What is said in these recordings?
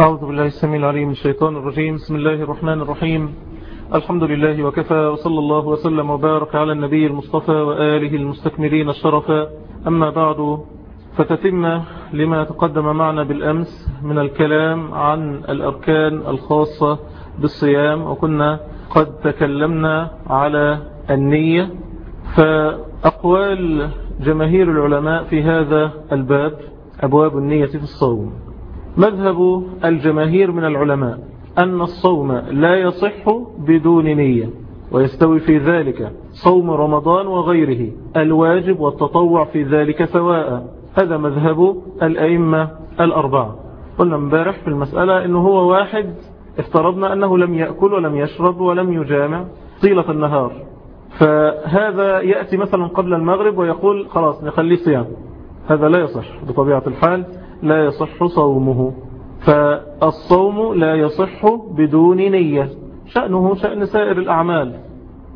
أعوذ بالله السميع العليم من الشيطان الرجيم. بسم الله الرحمن الرحيم. الحمد لله وكفى وصلى الله وسلم وبارك على النبي المصطفى وآله المستكملين الشرفا. أما بعد فتتم لما تقدم معنا بالأمس من الكلام عن الأركان الخاصة بالصيام وكنا قد تكلمنا على النية. فأقوال جماهير العلماء في هذا الباب أبواب النية في الصوم. مذهب الجماهير من العلماء أن الصوم لا يصح بدون نية ويستوي في ذلك صوم رمضان وغيره الواجب والتطوع في ذلك سواء. هذا مذهب الأئمة الأربعة. قلنا امبارح في المسألة أنه هو واحد افترضنا أنه لم يأكل ولم يشرب ولم يجامع طيلة النهار. فهذا يأتي مثلا قبل المغرب ويقول خلاص نخليه صيام. هذا لا يصح بطبيعة الحال. لا يصح صومه. فالصوم لا يصح بدون نية. شأنه شأن سائر الأعمال.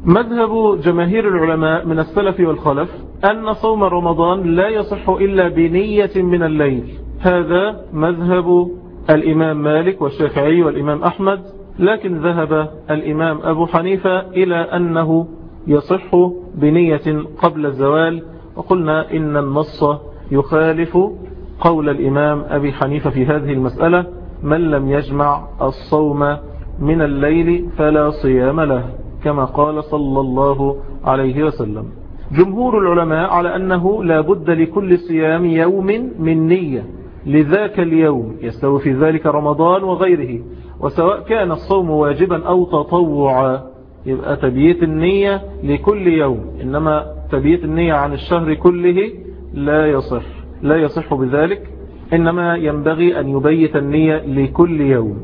مذهب جماهير العلماء من السلف والخلف أن صوم رمضان لا يصح إلا بنية من الليل. هذا مذهب الإمام مالك والشافعي والإمام أحمد. لكن ذهب الإمام أبو حنيفة إلى أنه يصح بنية قبل الزوال. وقلنا إن النص يخالف قول الإمام أبي حنيفة في هذه المسألة من لم يجمع الصوم من الليل فلا صيام له كما قال صلى الله عليه وسلم. جمهور العلماء على أنه لا بد لكل صيام يوم من نية لذاك اليوم يستوي في ذلك رمضان وغيره وسواء كان الصوم واجبا أو تطوعا. يبقى تبييت النية لكل يوم إنما تبييت النية عن الشهر كله لا يصح. لا يصح بذلك إنما ينبغي أن يبيت النية لكل يوم.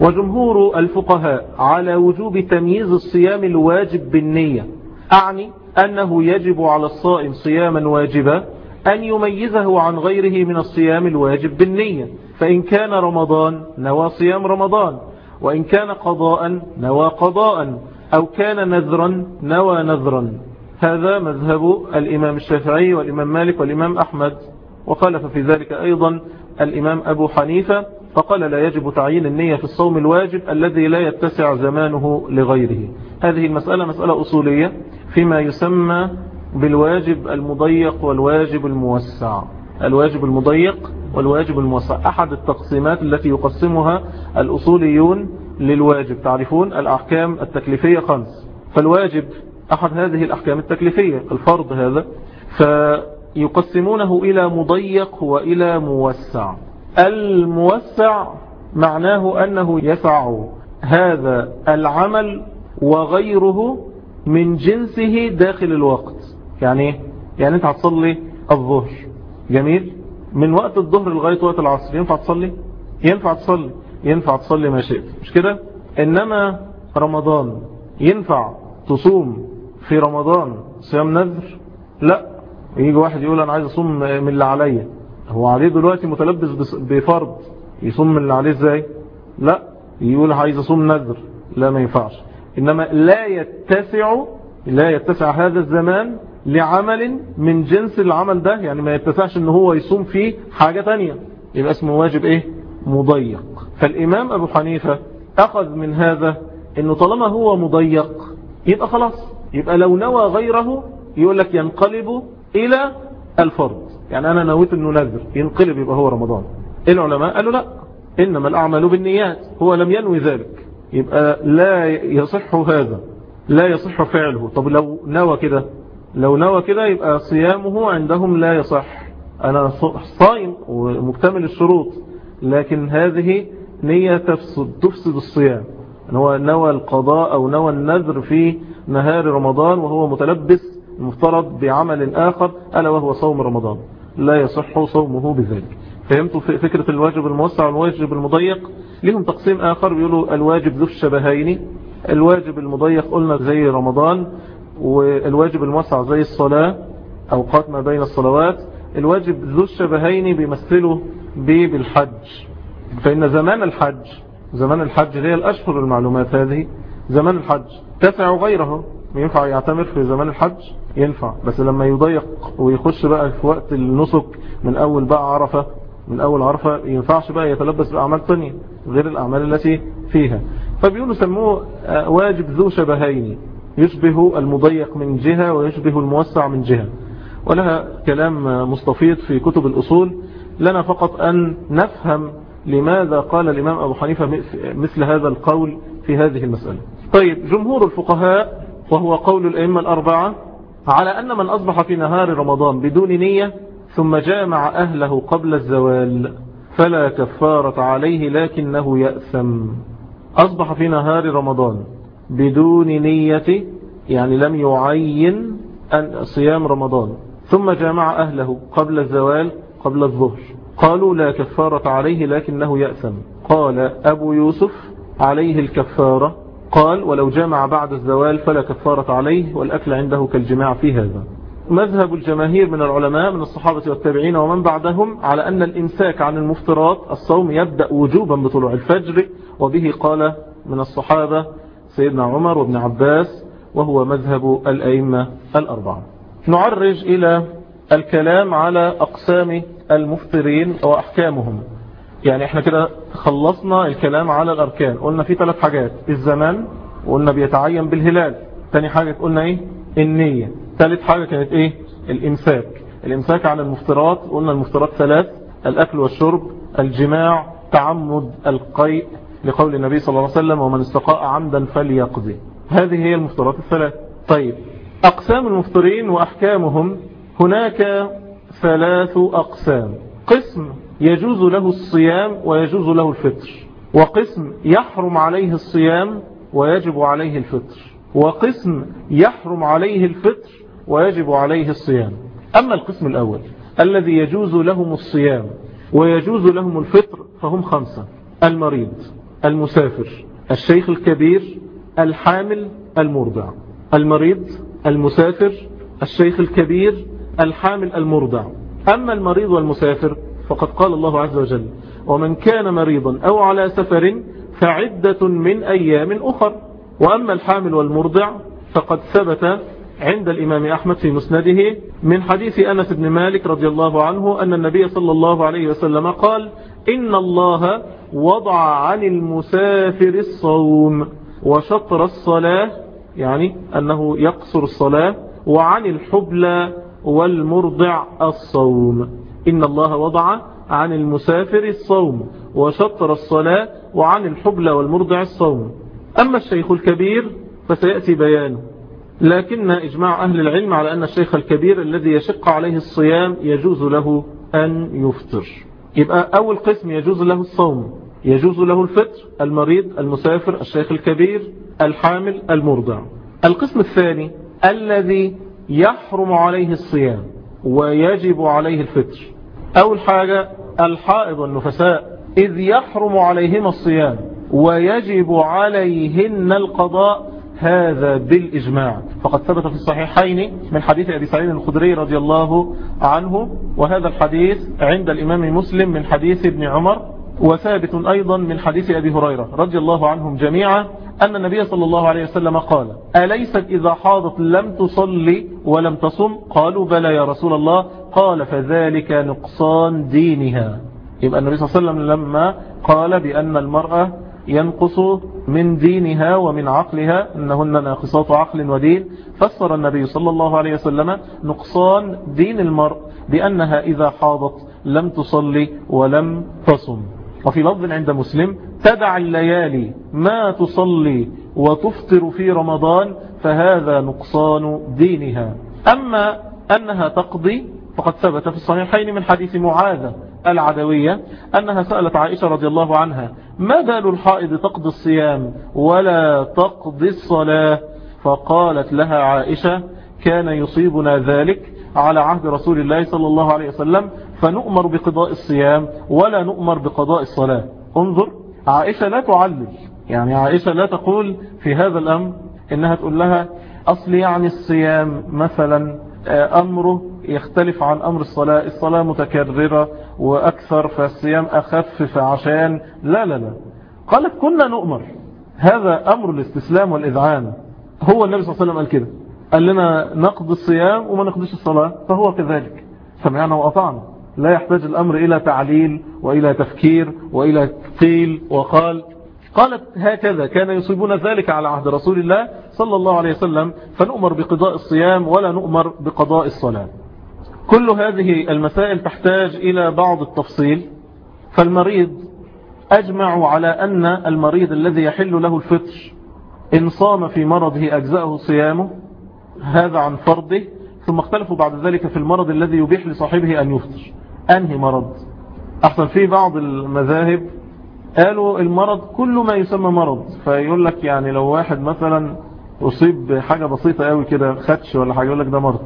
وجمهور الفقهاء على وجوب تمييز الصيام الواجب بالنية أعني أنه يجب على الصائم صياما واجبا أن يميزه عن غيره من الصيام الواجب بالنية. فإن كان رمضان نوى صيام رمضان وإن كان قضاء نوى قضاء أو كان نذرا نوى نذرا. هذا مذهب الإمام الشافعي والإمام مالك والإمام أحمد. وخالف في ذلك أيضا الإمام أبو حنيفة فقال لا يجب تعيين النية في الصوم الواجب الذي لا يتسع زمانه لغيره. هذه المسألة مسألة أصولية فيما يسمى بالواجب المضيق والواجب الموسع. الواجب المضيق والواجب الموسع. أحد التقسيمات التي يقسمها الأصوليون للواجب. تعرفون الأحكام التكليفية خمس. فالواجب أحد هذه الأحكام التكليفية. الفرض هذا. فيقسمونه إلى مضيق وإلى موسع. الموسع معناه أنه يسع هذا العمل وغيره من جنسه داخل الوقت. يعني يعني انت هتصلي الظهر. جميل؟ من وقت الظهر لغاية وقت العصر. ينفع تصلي؟ ينفع تصلي. ينفع تصلي ما شئت. مش كده؟ إنما رمضان ينفع تصوم في رمضان صيام نذر؟ لا. يجي واحد يقول أنا عايز أصوم من اللي عليا. هو عليه دلوقتي متلبس بفرض. يصوم من اللي عليه إزاي؟ لا. يقول عايز أصوم نذر. لا ما ينفعش. إنما لا يتسع لا يتسع هذا الزمان لعمل من جنس العمل ده. يعني ما يتسعش إن هو يصوم فيه حاجة تانية. يبقى اسمه واجب إيه؟ مضيق. فالإمام أبو حنيفة أخذ من هذا إنه طالما هو مضيق يبقى خلاص. يبقى لو نوى غيره يقول لك ينقلب إلى الفرض. يعني أنا نويت إنه نذر ينقلب يبقى هو رمضان. العلماء قالوا لا. إنما الأعمال بالنيات. هو لم ينوي ذلك. يبقى لا يصح هذا. لا يصح فعله. طب لو نوى كده. لو نوى كده يبقى صيامه عندهم لا يصح. أنا صائم ومكتمل الشروط. لكن هذه نية تفسد, تفسد الصيام. هو نوى القضاء أو نوى النذر في نهار رمضان وهو متلبس المفترض بعمل آخر ألا وهو صوم رمضان. لا يصح صومه بذلك. فهمتوا فكرة الواجب الموسع والواجب المضيق؟ لهم تقسيم آخر بيقولوا الواجب ذو الشبهين. الواجب المضيق قلنا زي رمضان والواجب الموسع زي الصلاة أوقات ما بين الصلوات. الواجب ذو الشبهين بيمثله بالحج. فإن زمان الحج زمان الحج هي الأشهر المعلومات هذه. زمان الحج تسع غيره ينفع يعتمر في زمان الحج؟ ينفع. بس لما يضيق ويخش بقى في وقت النسك من أول بقى عرفة من أول عرفة ينفعش بقى يتلبس بأعمال تانية غير الأعمال التي فيها. فبيقولوا سموه واجب ذو شبهين. يشبه المضيق من جهة ويشبه الموسع من جهة. ولها كلام مستفيض في كتب الأصول. لنا فقط أن نفهم لماذا قال الإمام أبو حنيفة مثل هذا القول في هذه المسألة. طيب جمهور الفقهاء وهو قول الأئمة الأربعة على أن من أصبح في نهار رمضان بدون نية ثم جامع أهله قبل الزوال فلا كفارة عليه لكنه يأثم. أصبح في نهار رمضان بدون نية يعني لم يعين أن صيام رمضان. ثم جامع أهله قبل الزوال قبل الظهر. قالوا لا كفارة عليه لكنه يأثم. قال أبو يوسف عليه الكفارة. قال ولو جامع بعد الزوال فلا كفارة عليه والأكل عنده كالجماع في هذا. مذهب الجماهير من العلماء من الصحابة والتابعين ومن بعدهم على أن الإمساك عن المفترات الصوم يبدأ وجوبا بطلوع الفجر وبه قال من الصحابة سيدنا عمر وابن عباس وهو مذهب الأئمة الأربعة. نعرج إلى الكلام على أقسام المفطرين وأحكامهم. يعني إحنا كده خلصنا الكلام على الأركان. قلنا في ثلاث حاجات. الزمان وقلنا بيتعين بالهلال. تاني حاجة قلنا إيه؟ النية. ثالث حاجة كانت إيه؟ الإمساك. الإمساك عن المفترات. قلنا المفترات ثلاث الأكل والشرب الجماع تعمد القيء. لقول النبي صلى الله عليه وسلم ومن استقاء عمدا فليقضي. هذه هي المفترات الثلاث. طيب أقسام المفطرين وأحكامهم. هناك ثلاث أقسام. قسم يجوز له الصيام ويجوز له الفطر. وقسم يحرم عليه الصيام ويجب عليه الفطر. وقسم يحرم عليه الفطر ويجب عليه الصيام. أما القسم الأول الذي يجوز لهم الصيام ويجوز لهم الفطر فهم خمسة. المريض المسافر الشيخ الكبير الحامل المرضع. المريض المسافر الشيخ الكبير الحامل المرضع. أما المريض والمسافر فقد قال الله عز وجل ومن كان مريضا أو على سفر فعدة من أيام أخر. وأما الحامل والمرضع فقد ثبت عند الإمام أحمد في مسنده من حديث أنس بن مالك رضي الله عنه أن النبي صلى الله عليه وسلم قال إن الله وضع عن المسافر الصوم وشطر الصلاة يعني أنه يقصر الصلاة وعن الحبلى والمرضع الصوم إن الله وضع عن المسافر الصوم وشطر الصلاة وعن الحبلى والمرضع الصوم أما الشيخ الكبير فسيأتي بيانه. لكن إجماع أهل العلم على أن الشيخ الكبير الذي يشق عليه الصيام يجوز له أن يفطر. يبقى أول قسم يجوز له الصوم يجوز له الفطر المريض المسافر الشيخ الكبير الحامل المرضع. القسم الثاني الذي يحرم عليه الصيام ويجب عليه الفطر. أول حاجة الحائض والنفساء إذ يحرم عليهما الصيام ويجب عليهن القضاء هذا بالإجماع. فقد ثبت في الصحيحين من حديث أبي سعيد الخدري رضي الله عنه وهذا الحديث عند الإمام مسلم من حديث ابن عمر وثابت أيضا من حديث أبي هريرة رضي الله عنهم جميعا أن النبي صلى الله عليه وسلم قال أليست إذا حاضت لم تصلي ولم تصم؟ قالوا بلى يا رسول الله. قال فذلك نقصان دينها. يبقى النبي صلى الله عليه وسلم لما قال بأن المرأة ينقص من دينها ومن عقلها إنهن ناقصات عقل ودين فسر النبي صلى الله عليه وسلم نقصان دين المرء بأنها إذا حاضت لم تصلي ولم تصم. وفي لفظ عند مسلم تدع الليالي ما تصلي وتفطر في رمضان فهذا نقصان دينها. أما أنها تقضي فقد ثبت في الصحيحين من حديث معاذة العدوية أنها سألت عائشة رضي الله عنها ما بال الحائض تقضي الصيام ولا تقضي الصلاة؟ فقالت لها عائشة كان يصيبنا ذلك على عهد رسول الله صلى الله عليه وسلم فنؤمر بقضاء الصيام ولا نؤمر بقضاء الصلاة. انظر عائشة لا تعلل. يعني عائشة لا تقول في هذا الأمر إنها تقول لها أصل يعني الصيام مثلا أمره يختلف عن أمر الصلاة. الصلاة متكررة وأكثر فالصيام أخف فعشان. لا لا لا. قالت كنا نؤمر. هذا أمر الاستسلام والإذعان. هو النبي صلى الله عليه وسلم قال كده. قال لنا نقضي الصيام وما نقضيش الصلاة فهو كذلك. سمعنا وأطعنا. لا يحتاج الأمر إلى تعليل وإلى تفكير وإلى قيل وقال قالت هكذا كان يصيبون ذلك على عهد رسول الله صلى الله عليه وسلم فنؤمر بقضاء الصيام ولا نؤمر بقضاء الصلاة. كل هذه المسائل تحتاج إلى بعض التفصيل فالمريض أجمع على أن المريض الذي يحل له الفطر إن صام في مرضه أجزاءه صيامه هذا عن فرضه ثم اختلفوا بعد ذلك في المرض الذي يبيح لصاحبه أن يفطر. أنهي مرض؟ أحسن في بعض المذاهب قالوا المرض كل ما يسمى مرض فيقول لك يعني لو واحد مثلا أصيب بحاجة بسيطة قوي كده خدش ولا حاجة يقول لك ده مرض.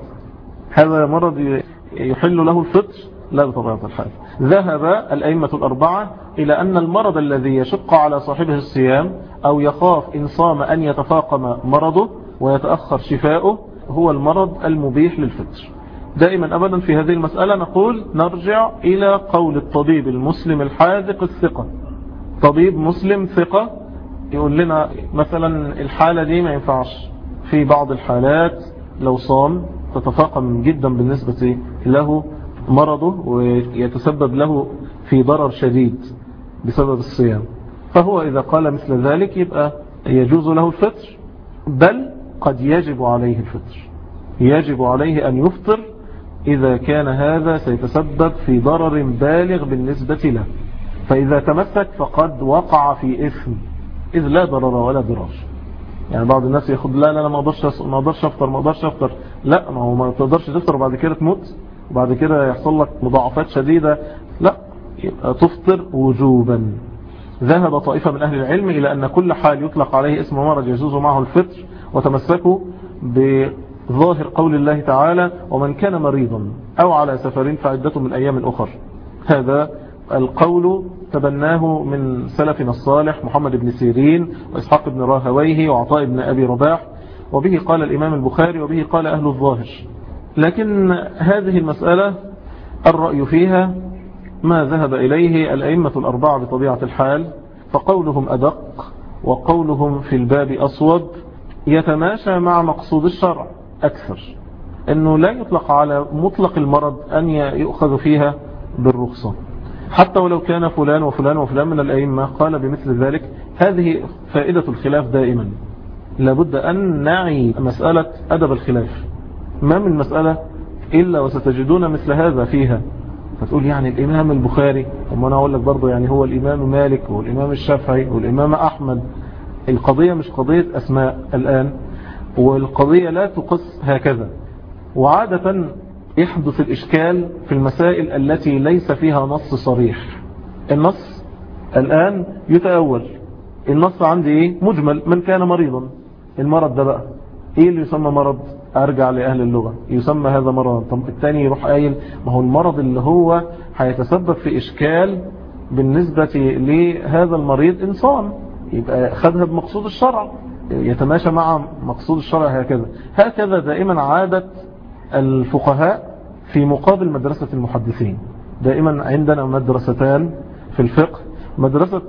هذا مرض يحل له الفطر لا بطبيعة الحال. ذهب الأئمة الأربعة إلى أن المرض الذي يشق على صاحبه الصيام أو يخاف إن صام أن يتفاقم مرضه ويتأخر شفاؤه هو المرض المبيح للفطر دائما أبدا في هذه المسألة نقول نرجع إلى قول الطبيب المسلم الحاذق الثقة. طبيب مسلم ثقة يقول لنا مثلا الحالة دي ما ينفعش. في بعض الحالات لو صام تتفاقم جدا بالنسبة له مرضه ويتسبب له في ضرر شديد بسبب الصيام. فهو إذا قال مثل ذلك يبقى يجوز له الفطر بل قد يجب عليه الفطر. يجب عليه أن يفطر إذا كان هذا سيتسبب في ضرر بالغ بالنسبة له. فإذا تمسك فقد وقع في إثم. إذ لا ضرر ولا ضرار. يعني بعض الناس ياخد لا لا لا ما أقدرش ما أقدرش أفطر ما أقدرش أفطر. لا ما هو ما تقدرش تفطر وبعد كده تموت. وبعد كده يحصل لك مضاعفات شديدة. لا تفطر وجوبا. ذهب طائفة من أهل العلم إلى أن كل حال يطلق عليه اسم مرض يجوز معه الفطر وتمسكوا بظاهر قول الله تعالى ومن كان مريضا أو على سفر فعدته من أيام أخر. هذا القول تبناه من سلفنا الصالح محمد بن سيرين وإسحاق بن راهويه وعطاء بن أبي رباح وبه قال الإمام البخاري وبه قال أهل الظاهر. لكن هذه المسألة الرأي فيها ما ذهب إليه الأئمة الأربعة بطبيعة الحال فقولهم أدق وقولهم في الباب أصوب يتماشى مع مقصود الشرع. أكثر. أنه لا يطلق على مطلق المرض أن يؤخذ فيها بالرخصة. حتى ولو كان فلان وفلان وفلان من الأئمة قال بمثل ذلك هذه فائدة الخلاف دائما. لابد أن نعي مسألة أدب الخلاف. ما من مسألة إلا وستجدون مثل هذا فيها. فتقول يعني الإمام البخاري وما أنا أقول لك برضه يعني هو الإمام مالك والإمام الشافعي والإمام أحمد. القضية مش قضية أسماء. الآن والقضية لا تقص هكذا. وعادة يحدث الإشكال في المسائل التي ليس فيها نص صريح. النص الآن يتأول. النص عندي إيه؟ مجمل. من كان مريضا؟ المرض ده بقى. إيه اللي يسمى مرض؟ أرجع لأهل اللغة. يسمى هذا مرض طب الثاني يروح قايل ما هو المرض اللي هو هيتسبب في إشكال بالنسبة لهذا المريض إنسان. يبقى خدها بمقصود الشرع. يتماشى مع مقصود الشرع هكذا. هكذا دائما عادة الفقهاء في مقابل مدرسة المحدثين. دائما عندنا مدرستان في الفقه مدرسة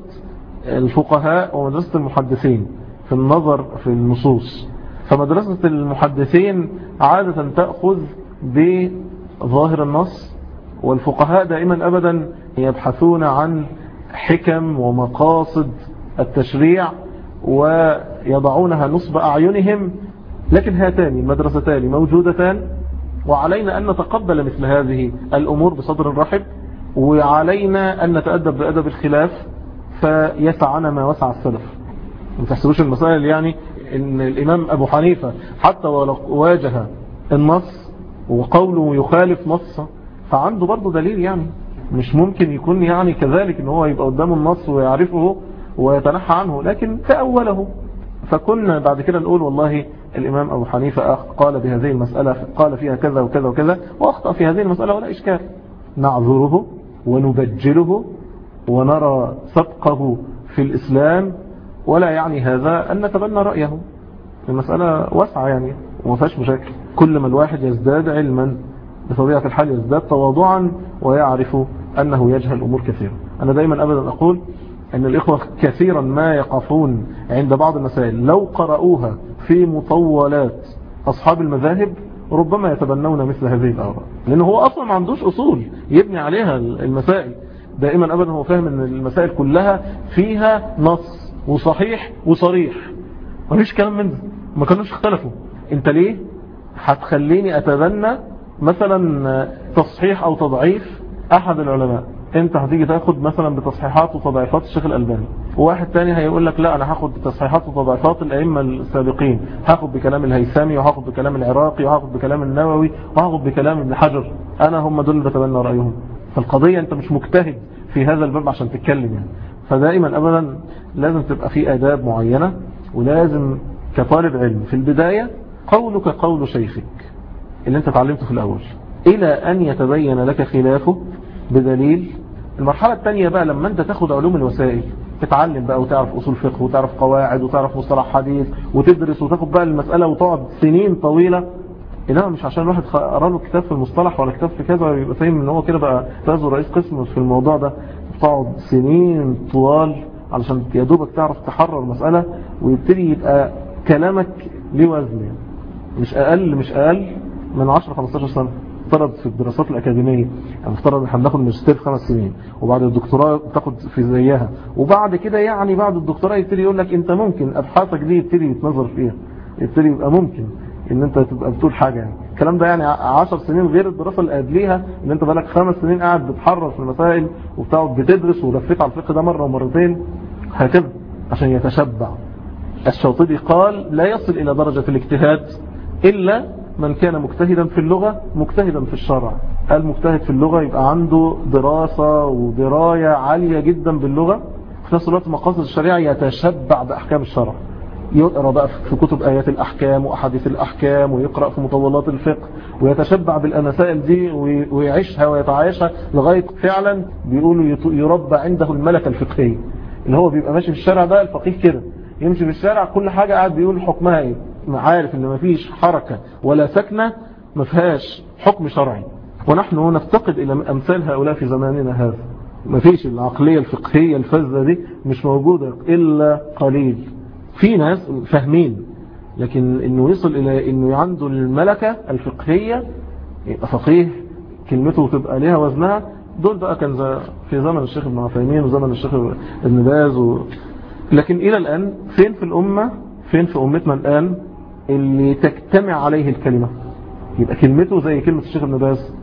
الفقهاء ومدرسة المحدثين في النظر في النصوص. فمدرسة المحدثين عادة تأخذ بظاهر النص والفقهاء دائما أبدا يبحثون عن حكم ومقاصد التشريع ويضعونها نصب أعينهم لكن هاتان المدرستان موجودتان وعلينا أن نتقبل مثل هذه الأمور بصدر رحب وعلينا أن نتأدب بأدب الخلاف فيسعنا ما وسع السلف. ما تحسبوش المسائل يعني إن الإمام أبو حنيفة حتى ولو واجه النص وقوله يخالف نص فعنده برضه دليل يعني مش ممكن يكون يعني كذلك إن هو يبقى قدام النص ويعرفه ويتنحى عنه لكن تأوله. فكنا بعد كده نقول والله الإمام أبو حنيفة قال بهذه المسألة قال فيها كذا وكذا وكذا وأخطأ في هذه المسألة ولا إشكال. نعذره ونبجله ونرى سبقه في الإسلام ولا يعني هذا أن نتبنى رأيه. المسألة واسعة يعني وما فيهاش مشاكل. كل ما الواحد يزداد علما بطبيعة الحال يزداد تواضعا ويعرف أنه يجهل أمور كثيرة أنا دايما أبدا أقول أن الإخوة كثيرا ما يقفون عند بعض المسائل. لو قرأوها في مطولات أصحاب المذاهب ربما يتبنون مثل هذه الآراء. لأنه هو أصلا ما عندوش أصول يبني عليها المسائل. دائما أبدا هو فاهم أن المسائل كلها فيها نص وصحيح وصريح. ما فيش كلام من ما كانوش اختلفوا. أنت ليه؟ هتخليني أتبنى مثلا تصحيح أو تضعيف أحد العلماء. انت هتيجي تاخد مثلا بتصحيحات وتضعيفات الشيخ الألباني؟ وواحد تاني هيقول لك لا أنا هاخد بتصحيحات وتضعيفات الأئمة السابقين. هاخد بكلام الهيثمي وهاخد بكلام العراقي وهاخد بكلام النووي وهاخد بكلام ابن حجر. أنا هم دول اللي بتبنى رأيهم. فالقضية أنت مش مجتهد في هذا الباب عشان تتكلم يعني. فدائما ابدا لازم تبقى في آداب معينة ولازم كطالب علم. في البداية قولك قول شيخك اللي أنت تعلمته في الأول. إلى أن يتبين لك خلافه بدليل المرحلة الثانية بقى لما انت تاخد علوم الوسائل تتعلم بقى وتعرف أصول فقه وتعرف قواعد وتعرف مصطلح حديث وتدرس وتاخد بقى المسألة وتقعد سنين طويلة. إنما مش عشان الواحد قرأ له كتاب في المصطلح ولا كتاب في كذا ويبقى فاهم إن هو كده بقى فاز رئيس قسم في الموضوع ده. تقعد سنين طوال علشان يا دوبك تعرف تحرر مسألة ويبتدي يبقى كلامك ليه وزن يعني. مش أقل مش أقل من 10 15 سنة. افترض في الدراسات الأكاديمية يعني افترض إحنا بناخد ماجستير خمس سنين وبعد الدكتوراه تاخد في زيها وبعد كده يعني بعد الدكتوراه يبتدي يقول لك أنت ممكن أبحاثك دي يبتدي يتنظر فيها يبتدي يبقى ممكن إن أنت تبقى بتقول حاجة يعني. الكلام ده يعني 10 سنين غير الدراسة اللي قبليها إن أنت بقالك خمس سنين قاعد بتحرر في المسائل وبتقعد بتدرس ولفيت على الفقه ده مرة ومرتين هكذا عشان يتشبع. الشاطبي قال لا يصل إلى درجة الاجتهاد إلا من كان مجتهدا في اللغة مجتهدا في الشرع. المجتهد في اللغة يبقى عنده دراسة ودراية عالية جدا باللغة في نفس الوقت مقاصد الشريعة يتشبع بأحكام الشرع. يقرأ بقى في كتب آيات الأحكام وأحاديث الأحكام ويقرأ في مطولات الفقه ويتشبع بالمسائل دي ويعيشها ويتعايشها لغاية فعلا بيقولوا يربى عنده الملكة الفقهية اللي هو بيبقى ماشي في الشارع ده الفقيه كده. يمشي في الشارع كل حاجة قاعد بيقول حكمها إيه؟ عارف إن مفيش حركة ولا سكنة مفيهاش حكم شرعي. ونحن نفتقد إلى أمثال هؤلاء في زماننا هذا. مفيش العقلية الفقهية الفذة دي مش موجودة إلا قليل. في ناس فاهمين لكن إنه يصل إلى إنه عنده الملكة الفقهية يبقى فقيه كلمته تبقى ليها وزنها. دول بقى كان في زمن الشيخ ابن عثيمين وزمن الشيخ ابن باز و... لكن إلى الآن فين في الأمة؟ فين في أمتنا الآن؟ اللي تجتمع عليه الكلمة. يبقى كلمته زي كلمة الشيخ ابن باز.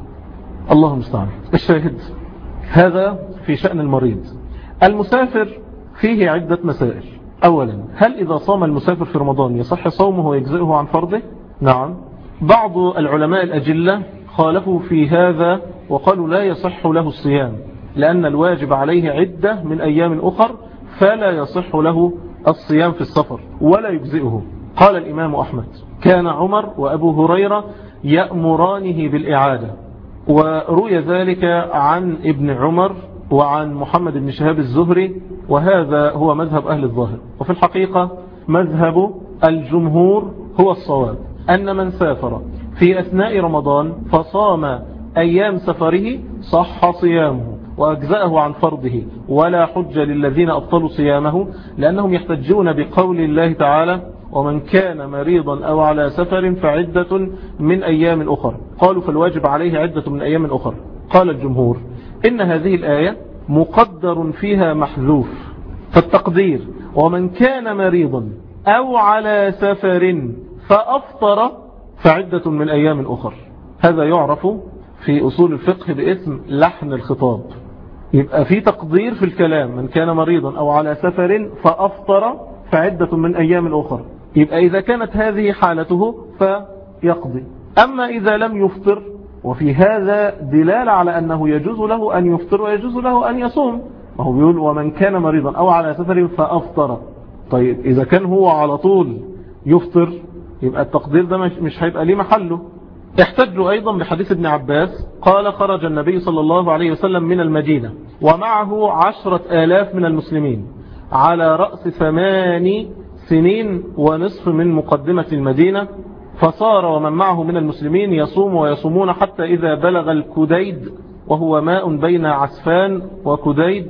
الله المستعان. الشاهد. هذا في شأن المريض. المسافر فيه عدة مسائل. أولا هل إذا صام المسافر في رمضان يصح صومه ويجزئه عن فرضه؟ نعم. بعض العلماء الأجلة خالفوا في هذا وقالوا لا يصح له الصيام لأن الواجب عليه عدة من أيام أخر فلا يصح له الصيام في السفر ولا يجزئه. قال الإمام أحمد كان عمر وأبو هريرة يأمرانه بالإعادة وروي ذلك عن ابن عمر وعن محمد بن شهاب الزهري وهذا هو مذهب أهل الظاهر. وفي الحقيقة مذهب الجمهور هو الصواب أن من سافر في أثناء رمضان فصام أيام سفره صح صيامه وأجزأه عن فرضه ولا حج للذين أبطلوا صيامه لأنهم يحتجون بقول الله تعالى ومن كان مريضا أو على سفر فعدة من أيام أخر. قالوا فالواجب عليه عدة من أيام أخر. قال الجمهور إن هذه الآية مقدر فيها محذوف فالتقدير ومن كان مريضا أو على سفر فأفطر فعدة من أيام أخر. هذا يعرف في أصول الفقه باسم لحن الخطاب. يبقى في تقدير في الكلام من كان مريضا أو على سفر فأفطر فعدة من أيام أخر. يبقى إذا كانت هذه حالته فيقضي. أما إذا لم يفطر وفي هذا دلالة على أنه يجوز له أن يفطر ويجوز له أن يصوم. وهو بيقول ومن كان مريضا أو على سفر فأفطر. طيب إذا كان هو على طول يفطر يبقى التقدير ده مش هيبقى ليه محله. احتجوا أيضا بحديث ابن عباس قال خرج النبي صلى الله عليه وسلم من المدينة ومعه عشرة آلاف من المسلمين على رأس ثمان سنين ونصف من مقدمة المدينة فصار ومن معه من المسلمين يصوم ويصومون حتى إذا بلغ الكديد وهو ماء بين عسفان وكديد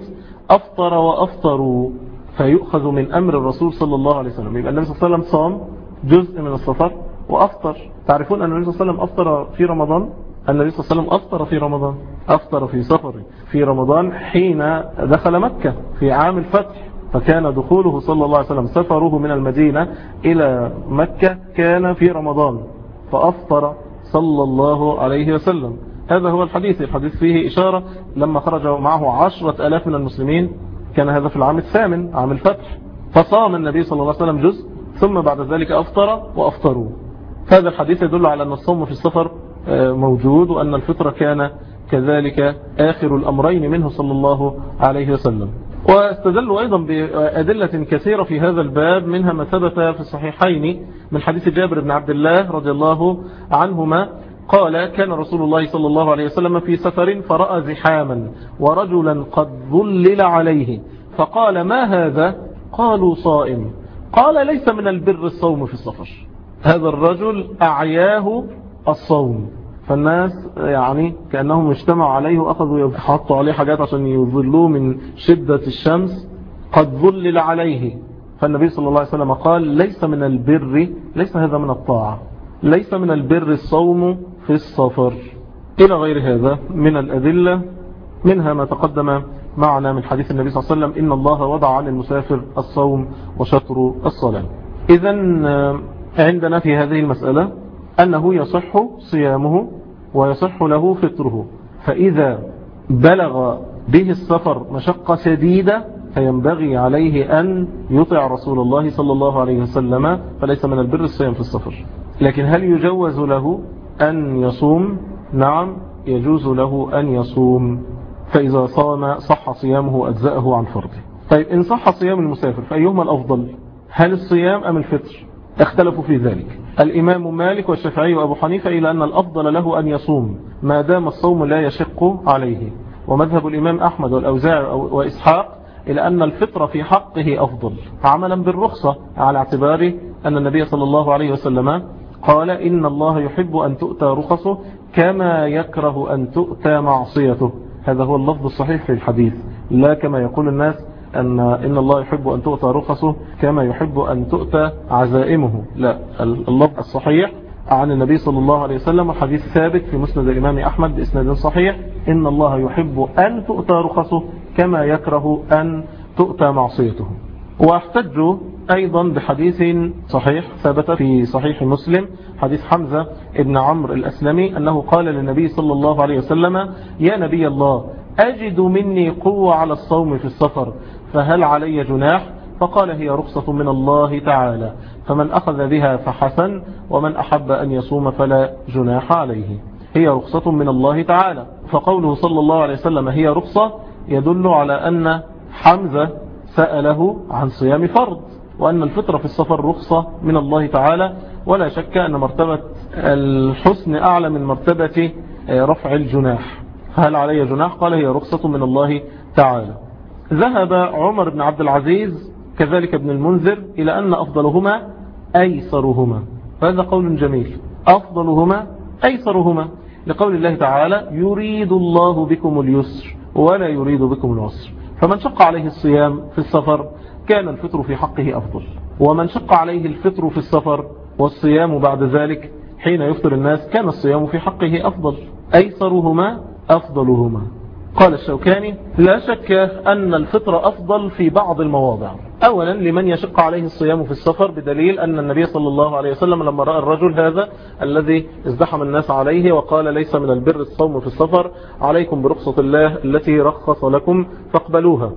أفطر وأفطروا فيؤخذ من أمر الرسول صلى الله عليه وسلم. يبقى النبي صلى الله عليه وسلم صام جزء من السفر وأفطر. تعرفون أن النبي صلى الله عليه وسلم أفطر في رمضان؟ النبي صلى الله عليه وسلم أفطر في رمضان. أفطر في سفره في رمضان حين دخل مكة في عام الفتح. فكان دخوله صلى الله عليه وسلم سفره من المدينة إلى مكة كان في رمضان فأفطر صلى الله عليه وسلم. هذا هو الحديث الحديث فيه إشارة لما خرج معه عشرة ألاف من المسلمين. كان هذا في العام الثامن عام الفتح. فصام النبي صلى الله عليه وسلم جزء ثم بعد ذلك أفطر وأفطروا. هذا الحديث يدل على أن الصوم في السفر آه، موجود وأن الفطر كان كذلك آخر الأمرين منه صلى الله عليه وسلم. واستدلوا أيضا بأدلة كثيرة في هذا الباب منها ما ثبت في الصحيحين من حديث جابر بن عبد الله رضي الله عنهما قال كان رسول الله صلى الله عليه وسلم في سفر فرأى زحاما ورجلا قد ظلل عليه فقال ما هذا؟ قالوا صائم. قال ليس من البر الصوم في السفر. هذا الرجل أعياه الصوم. فالناس يعني كأنهم اجتمعوا عليه وأخذوا يحطوا عليه حاجات عشان يظلوه من شدة الشمس. قد ظلل عليه. فالنبي صلى الله عليه وسلم قال ليس من البر ليس هذا من الطاعة. ليس من البر الصوم في السفر إلى غير هذا من الأدلة منها ما تقدم معنا من حديث النبي صلى الله عليه وسلم إن الله وضع عن المسافر الصوم وشطر الصلاة. إذا عندنا في هذه المسألة أنه يصح صيامه ويصح له فطره. فإذا بلغ به السفر مشقة شديدة فينبغي عليه أن يطع رسول الله صلى الله عليه وسلم فليس من البر الصيام في السفر. لكن هل يجوز له أن يصوم؟ نعم يجوز له أن يصوم. فإذا صام صح صيامه أجزأه عن فرضه. طيب إن صح صيام المسافر فأيهما الأفضل؟ هل الصيام أم الفطر؟ اختلفوا في ذلك. الإمام مالك والشافعي وأبو حنيفة إلى أن الأفضل له أن يصوم ما دام الصوم لا يشق عليه. ومذهب الإمام أحمد والأوزاعي وإسحاق إلى أن الفطر في حقه أفضل. عملا بالرخصة على اعتبار أن النبي صلى الله عليه وسلم قال إن الله يحب أن تؤتى رخصه كما يكره أن تؤتى معصيته. هذا هو اللفظ الصحيح في الحديث لا كما يقول الناس أن إن الله يحب أن تؤتى رخصه كما يحب أن تؤتى عزائمه. لا اللفظ الصحيح عن النبي صلى الله عليه وسلم حديث ثابت في مسند الإمام أحمد بإسناد صحيح. إن الله يحب أن تؤتى رخصه كما يكره أن تؤتى معصيته. واحتجوا أيضا بحديث صحيح ثبت في صحيح مسلم حديث حمزة ابن عمرو الأسلمي أنه قال للنبي صلى الله عليه وسلم يا نبي الله أجد مني قوة على الصوم في السفر فهل علي جناح؟ فقال هي رخصة من الله تعالى. فمن أخذ بها فحسن ومن أحب أن يصوم فلا جناح عليه. هي رخصة من الله تعالى. فقوله صلى الله عليه وسلم هي رخصة يدل على أن حمزة سأله عن صيام فرض وأن الفطرة في السفر رخصة من الله تعالى. ولا شك أن مرتبة الحسن أعلى من مرتبة رفع الجناح. هل علي جناح؟ قال هي رخصة من الله تعالى. ذهب عمر بن عبد العزيز كذلك ابن المنذر إلى أن أفضلهما أيسرهما. هذا قول جميل. أفضلهما أيسرهما. لقول الله تعالى يريد الله بكم اليسر ولا يريد بكم العسر. فمن شق عليه الصيام في السفر كان الفطر في حقه أفضل. ومن شق عليه الفطر في السفر والصيام بعد ذلك حين يفطر الناس كان الصيام في حقه أفضل. أيسرهما أفضلهما. قال الشوكاني لا شك أن الفطر أفضل في بعض المواضع. أولا لمن يشق عليه الصيام في السفر بدليل أن النبي صلى الله عليه وسلم لما رأى الرجل هذا الذي ازدحم الناس عليه وقال ليس من البر الصوم في السفر عليكم برخصة الله التي رخص لكم فاقبلوها.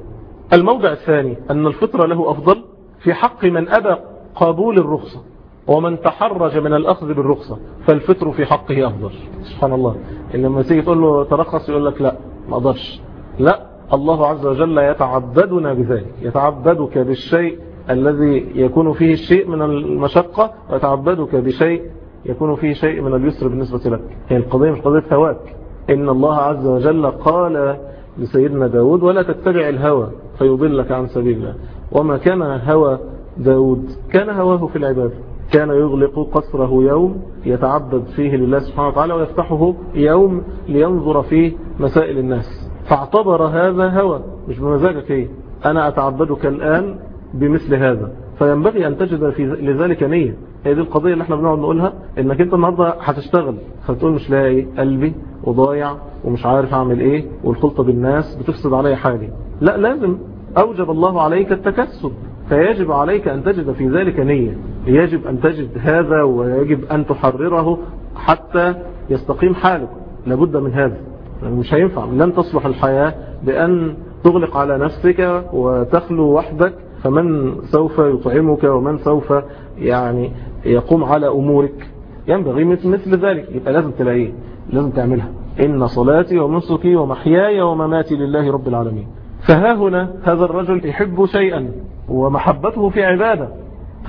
الموضع الثاني أن الفطر له أفضل في حق من أبى قبول الرخصة ومن تحرج من الأخذ بالرخصة فالفطر في حقه أفضل. سبحان الله. لما تيجي تقول له ترخص يقول لك لا. ما أقدرش. لا الله عز وجل يتعبدنا بذلك يتعبدك بالشيء الذي يكون فيه الشيء من المشقة ويتعبدك بشيء يكون فيه شيء من اليسر بالنسبة لك. هي القضية مش قضية هواك. إن الله عز وجل قال لسيدنا داود ولا تتبع الهوى فيضلك عن سبيل الله وما كان هوى داود كان هواه في العبادة كان يغلق قصره يوم يتعبد فيه لله سبحانه وتعالى ويفتحه يوم لينظر فيه مسائل الناس. فاعتبر هذا هوى. مش بمزاجك إيه أنا أتعبدك الآن بمثل هذا. فينبغي أن تجد في لذلك نية. هي دي القضية اللي إحنا بنقعد نقولها. إنك أنت النهاردة هتشتغل. فتقول مش لاقي قلبي وضايع ومش عارف أعمل إيه والخلطة بالناس بتفسد علي حالي. لا لازم أوجب الله عليك التكسب. فيجب عليك أن تجد في ذلك نية. يجب أن تجد هذا ويجب أن تحرره حتى يستقيم حالك. لابد من هذا. مش هينفع. لن تصلح الحياة بأن تغلق على نفسك وتخلو وحدك. فمن سوف يطعمك ومن سوف يعني يقوم على أمورك. ينبغي مثل ذلك. يبقى لازم تلاقيه. لازم تعملها. إن صلاتي ونسكي ومحياي ومماتي لله رب العالمين. فها هنا هذا الرجل يحب شيئا ومحبته في عبادة.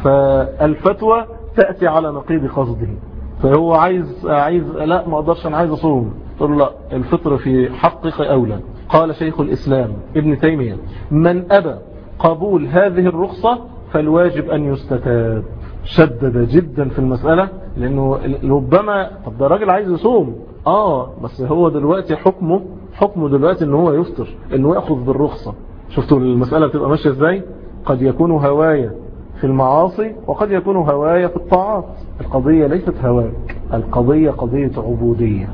فالفتوى تأتي على نقيض قصده. فهو عايز عايز لا ما أقدرش أنا عايز أصوم. قل لا الفطر في حقك أولى. قال شيخ الإسلام ابن تيمية من أبى قبول هذه الرخصة فالواجب أن يستتاب. شدد جدا في المسألة لأنه ربما طب ده راجل عايز يصوم. آه بس هو دلوقتي حكمه حكمه دلوقتي إن هو يفطر إنه يأخذ بالرخصة. شفتوا المسألة تبقى ماشية إزاي؟ قد يكون هواية في المعاصي وقد يكون هواية في الطاعات. القضية ليست هواك القضية قضية عبودية.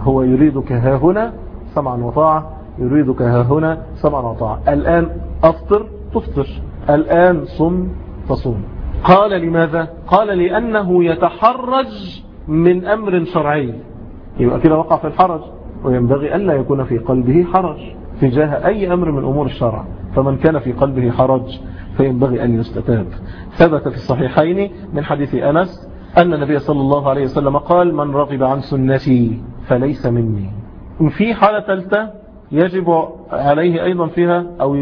هو يريدك ها هنا سمعا وطاعة يريدك ها هنا سمعا وطاعة. الآن أفطر تفطر الآن صم تصوم. قال لماذا؟ قال لأنه يتحرج من أمر شرعي. يبقى كده وقع في الحرج. وينبغي ألا يكون في قلبه حرج. تجاه أي أمر من أمور الشرع. فمن كان في قلبه حرج فينبغي أن يستتاب. ثبت في الصحيحين من حديث أنس أن النبي صلى الله عليه وسلم قال من رغب عن سنتي فليس مني. في حالة ثالثة يجب عليه أيضا فيها أو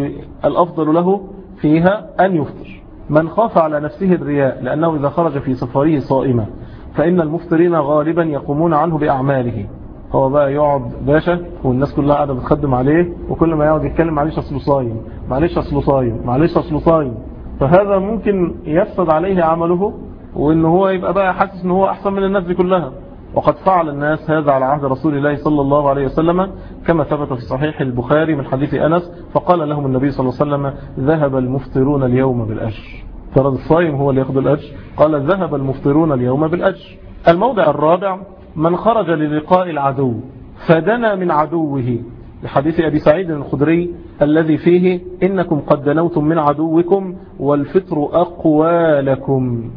الأفضل له فيها أن يفطر. من خاف على نفسه الرياء لأنه إذا خرج في سفره صائما فإن المفترين غالبا يقومون عنه بأعماله. هو بقى يقعد باشا والناس كلها قاعدة بتخدم عليه وكل ما يقعد يتكلم معلش أصله صايم. معلش أصله صايم معلش أصله صايم. فهذا ممكن يفسد عليه عمله وإن هو يبقى بقى حاسس إن هو أحسن من الناس دي كلها. وقد فعل الناس هذا على عهد رسول الله صلى الله عليه وسلم كما ثبت في صحيح البخاري من حديث أنس فقال لهم النبي صلى الله عليه وسلم ذهب المفطرون اليوم بالأجر فرد الصائم هو اللي ياخذ الأجر قال ذهب المفطرون اليوم بالأجر الموضع الرابع من خرج للقاء العدو فدنا من عدوه. لحديث أبي سعيد الخدري الذي فيه إنكم قد دنوتم من عدوكم والفطر أقوى لكم.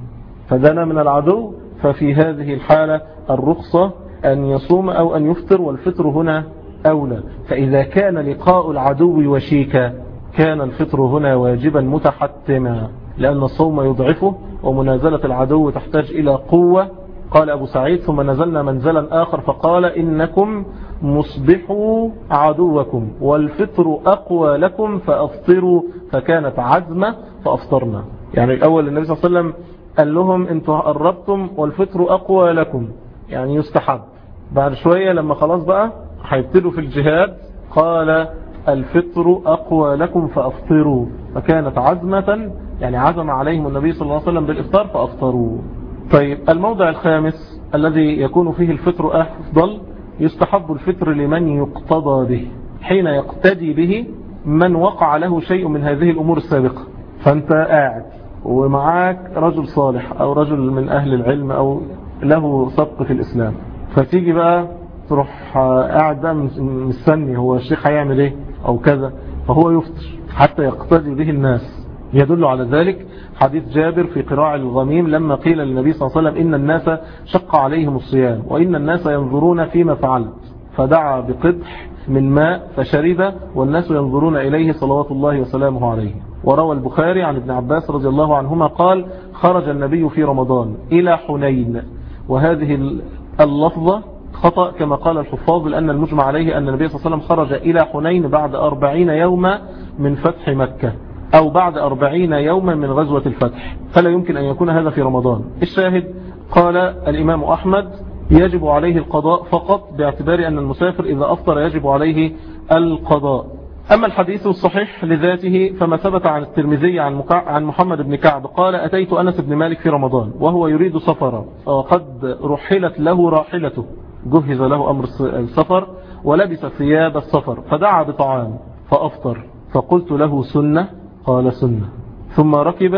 فدنا من العدو ففي هذه الحالة الرخصة أن يصوم أو أن يفطر والفطر هنا أولى. فإذا كان لقاء العدو وشيكا كان الفطر هنا واجبا متحتما لأن الصوم يضعفه ومنازلة العدو تحتاج إلى قوة. قال أبو سعيد ثم نزلنا منزلا آخر فقال إنكم مصبحوا عدوكم والفطر أقوى لكم فأفطروا فكانت عزمة فأفطرنا. يعني الأول النبي صلى الله عليه وسلم قال لهم أنتوا قربتم والفطر أقوى لكم. يعني يستحب. بعد شوية لما خلاص بقى هيبتدوا في الجهاد قال الفطر أقوى لكم فأفطروا فكانت عزمة يعني عزم عليهم النبي صلى الله عليه وسلم بالإفطار فأفطروا. طيب الموضع الخامس الذي يكون فيه الفطر أفضل يستحب الفطر لمن يقتضى به حين يقتدي به من وقع له شيء من هذه الأمور السابقة. فأنت قاعد ومعاك رجل صالح أو رجل من أهل العلم أو له سبق في الإسلام. فتيجي بقى تروح قاعد بقى مستني هو الشيخ هيعمل إيه أو كذا فهو يفطر حتى يقتدي به الناس. يدل على ذلك حديث جابر في قراء الغميم لما قيل للنبي صلى الله عليه وسلم إن الناس شق عليهم الصيام وإن الناس ينظرون فيما فعلت فدعا بقدح من ماء فشرب والناس ينظرون إليه صلوات الله وسلامه عليه. وروى البخاري عن ابن عباس رضي الله عنهما قال خرج النبي في رمضان إلى حنين. وهذه اللفظة خطأ كما قال الحفاظ لأن المجمع عليه أن النبي صلى الله عليه وسلم خرج إلى حنين بعد أربعين يوما من فتح مكة. أو بعد أربعين يوما من غزوة الفتح. فلا يمكن أن يكون هذا في رمضان. الشاهد قال الإمام أحمد يجب عليه القضاء فقط باعتبار أن المسافر إذا أفطر يجب عليه القضاء. أما الحديث الصحيح لذاته فما ثبت عن الترمذي عن. عن محمد بن كعب قال أتيت أنس بن مالك في رمضان وهو يريد سفرا وقد رحلت له راحلته. جهز له أمر السفر ولبس ثياب السفر فدعا بطعام فأفطر فقلت له سنة قال سنة. ثم ركب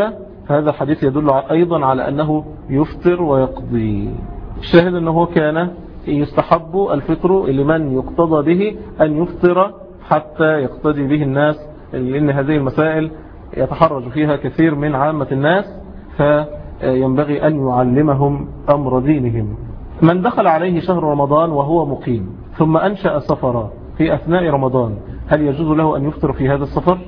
هذا الحديث يدل أيضا على أنه يفطر ويقضي. الشاهد أنه كان يستحب الفطر لمن يقتضى به أن يفطر حتى يقتدي به الناس لأن هذه المسائل يتحرج فيها كثير من عامة الناس فينبغي أن يعلمهم أمر دينهم. من دخل عليه شهر رمضان وهو مقيم ثم أنشأ سفرا في أثناء رمضان هل يجوز له أن يفطر في هذا السفر؟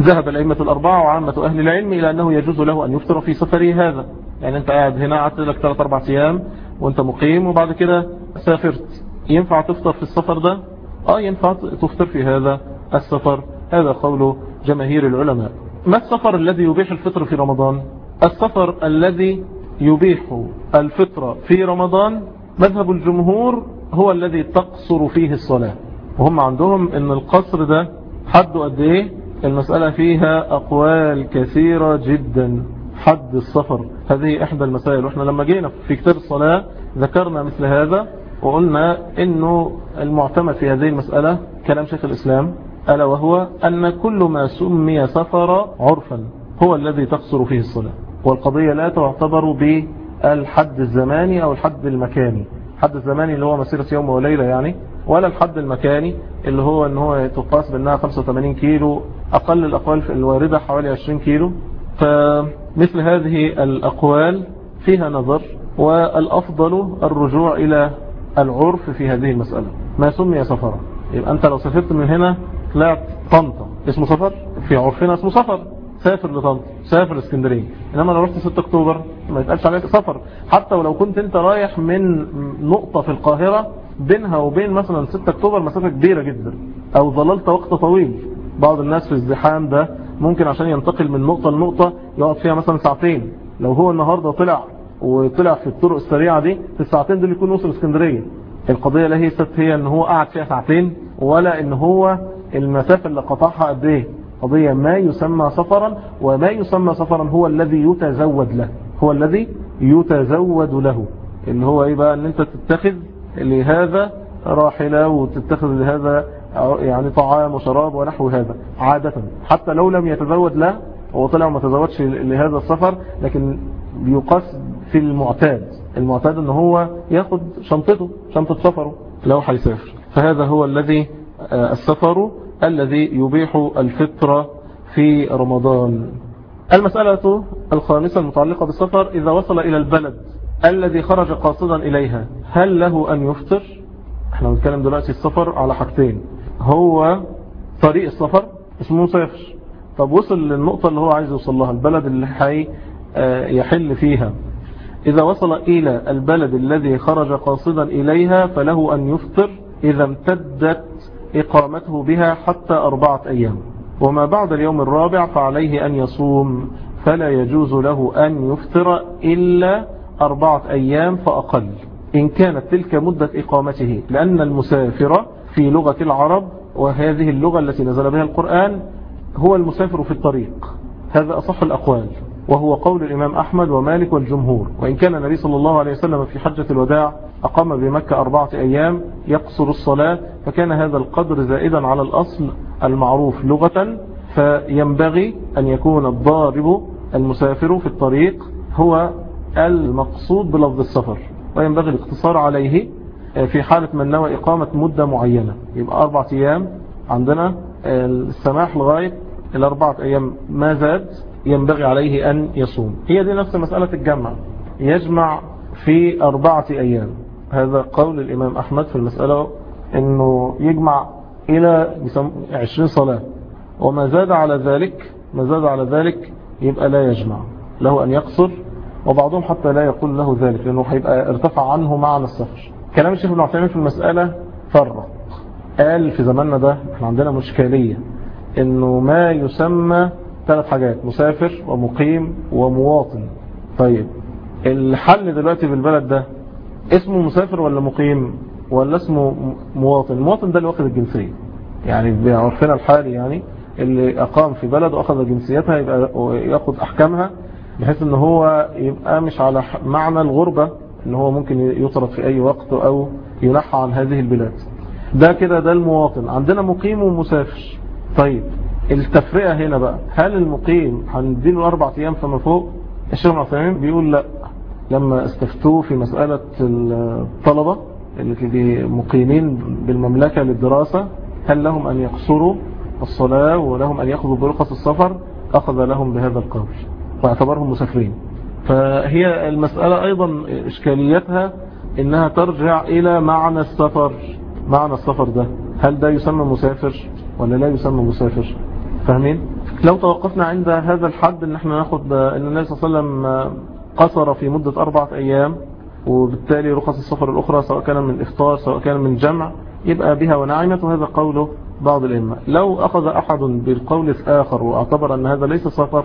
ذهب الأئمة الأربعة وعامة أهل العلم إلى أنه يجوز له أن يفطر في سفره هذا. يعني أنت قاعد هنا قعدت لك 3-4 أيام وأنت مقيم وبعد كده سافرت. ينفع تفطر في السفر ده؟ آه ينفع تفطر في هذا السفر. هذا قول جماهير العلماء. ما السفر الذي يبيح الفطر في رمضان؟ السفر الذي يبيح الفطر في رمضان مذهب الجمهور هو الذي تقصر فيه الصلاة. وهم عندهم إن القصر ده حده قد إيه؟ المسألة فيها أقوال كثيرة جدا. حد السفر هذه إحدى المسائل. وإحنا لما جينا في كتاب الصلاة ذكرنا مثل هذا وقلنا إنه المعتمد في هذه المسألة كلام شيخ الإسلام ألا وهو أن كل ما سمي سفر عرفا هو الذي تقصر فيه الصلاة. والقضية لا تعتبر بالحد الزماني أو الحد المكاني. الحد الزماني اللي هو مسيرة يوم وليلة يعني ولا الحد المكاني اللي هو إن هو تقاس بأنها 85 كيلو أقل الأقوال في الواردة حوالي 20 كيلو. فمثل هذه الأقوال فيها نظر والأفضل الرجوع إلى العرف في هذه المسألة. ما سمي سفرا؟ يبقى أنت لو سافرت من هنا طلعت طنطا. اسمه سفر؟ في عرفنا اسمه سفر. سافر لطنطا سافر اسكندرية. إنما لو رحت 6 أكتوبر ما يتقالش عليك سفر. حتى ولو كنت أنت رايح من نقطة في القاهرة بينها وبين مثلا 6 أكتوبر مسافة كبيرة جدا أو ظللت وقت طويل. بعض الناس في الزحام ده ممكن عشان ينتقل من نقطة لنقطة يقعد فيها مثلا ساعتين. لو هو النهاردة طلع وطلع في الطرق السريعة دي في الساعتين دول يكون وصل اسكندرية. القضية لا هي ست هي إن هو قعد فيها ساعتين ولا إن هو المسافة اللي قطعها قد إيه. قضية ما يسمى سفرا وما يسمى سفرا هو الذي يتزود له هو الذي يتزود له. اللي هو إيه بقى؟ إن أنت تتخذ لهذا راحلة وتتخذ لهذا يعني طعام وشراب ونحو هذا عادة. حتى لو لم يتزود له هو طلع ما تزودش لهذا السفر لكن بيقاس في المعتاد. المعتاد ان هو ياخد شنطته شنطة سفره. لو هيسافر فهذا هو الذي السفر الذي يبيح الفطرة في رمضان. المسألة الخامسة المتعلقة بالسفر إذا وصل إلى البلد الذي خرج قاصدا إليها هل له أن يفطر؟ إحنا بنتكلم دلوقتي السفر على حاجتين. هو طريق السفر اسمه مسافر طب وصل للنقطة اللي هو عايز يوصل لها البلد اللي حي يحل فيها. إذا وصل إلى البلد الذي خرج قاصدا إليها فله أن يفطر إذا امتدت إقامته بها حتى أربعة أيام. وما بعد اليوم الرابع فعليه أن يصوم. فلا يجوز له أن يفطر إلا أربعة أيام فأقل. إن كانت تلك مدة إقامته لأن المسافر في لغة العرب وهذه اللغة التي نزل بها القرآن هو المسافر في الطريق. هذا أصح الأقوال وهو قول الإمام أحمد ومالك والجمهور. وإن كان النبي صلى الله عليه وسلم في حجة الوداع أقام بمكة أربعة أيام يقصر الصلاة فكان هذا القدر زائدا على الأصل المعروف لغة فينبغي أن يكون الضارب المسافر في الطريق هو المقصود بلفظ السفر. وينبغي الاقتصار عليه في حالة من نوى إقامة مدة معينة. يبقى أربعة أيام عندنا السماح لغاية الأربعة أيام ما زاد ينبغي عليه أن يصوم. هي دي نفس مسألة الجمع. يجمع في أربعة أيام. هذا قول الإمام أحمد في المسألة أنه يجمع إلى عشرين صلاة. وما زاد على ذلك ما زاد على ذلك يبقى لا يجمع. له أن يقصر وبعضهم حتى لا يقول له ذلك لأنه هيبقى ارتفع عنه معنى السفر. كلام الشيخ ابن عثيمين في المسألة فرق. قال في زماننا ده إحنا عندنا مشكلية إنه ما يسمى ثلاث حاجات مسافر ومقيم ومواطن. طيب الحل دلوقتي في البلد ده اسمه مسافر ولا مقيم ولا اسمه مواطن؟ المواطن ده اللي واخد الجنسية. يعني بعرفنا الحالي يعني اللي أقام في بلد وأخذ جنسيتها يبقى ياخد أحكامها بحيث إن هو يبقى مش على معنى الغربة إن هو ممكن يطرد في أي وقت أو ينحى عن هذه البلاد. ده كده ده المواطن. عندنا مقيم ومسافر. طيب التفرقة هنا بقى. هل المقيم هنديله أربع أيام فما فوق؟ الشيخ العثيمين بيقول لأ. لما استفتوه في مسألة الطلبة اللي مقيمين بالمملكة للدراسة هل لهم أن يقصروا الصلاة ولهم أن يأخذوا برخص السفر؟ أخذ لهم بهذا القول. واعتبرهم مسافرين. فهي المسألة أيضا إشكاليتها إنها ترجع إلى معنى السفر. معنى السفر ده. هل ده يسمى مسافر ولا لا يسمى مسافر؟ فاهمين؟ لو توقفنا عند هذا الحد إن إحنا ناخد إن النبي صلى الله عليه وسلم قصر في مدة أربعة أيام وبالتالي رخص السفر الأخرى سواء كان من إفطار سواء كان من جمع يبقى بها ونعمت وهذا قوله بعض الإمة لو أخذ أحد بالقول الآخر واعتبر أن هذا ليس سفر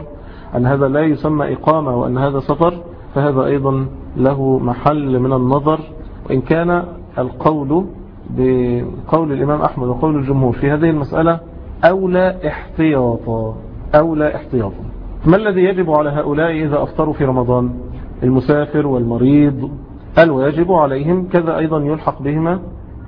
أن هذا لا يسمى إقامة وأن هذا سفر فهذا أيضا له محل من النظر. وإن كان القول بقول الإمام أحمد وقول الجمهور في هذه المسألة أولى احتياطا أولى احتياطا ما الذي يجب على هؤلاء إذا أفطروا في رمضان؟ المسافر والمريض الواجب عليهم؟ كذا أيضا يلحق بهما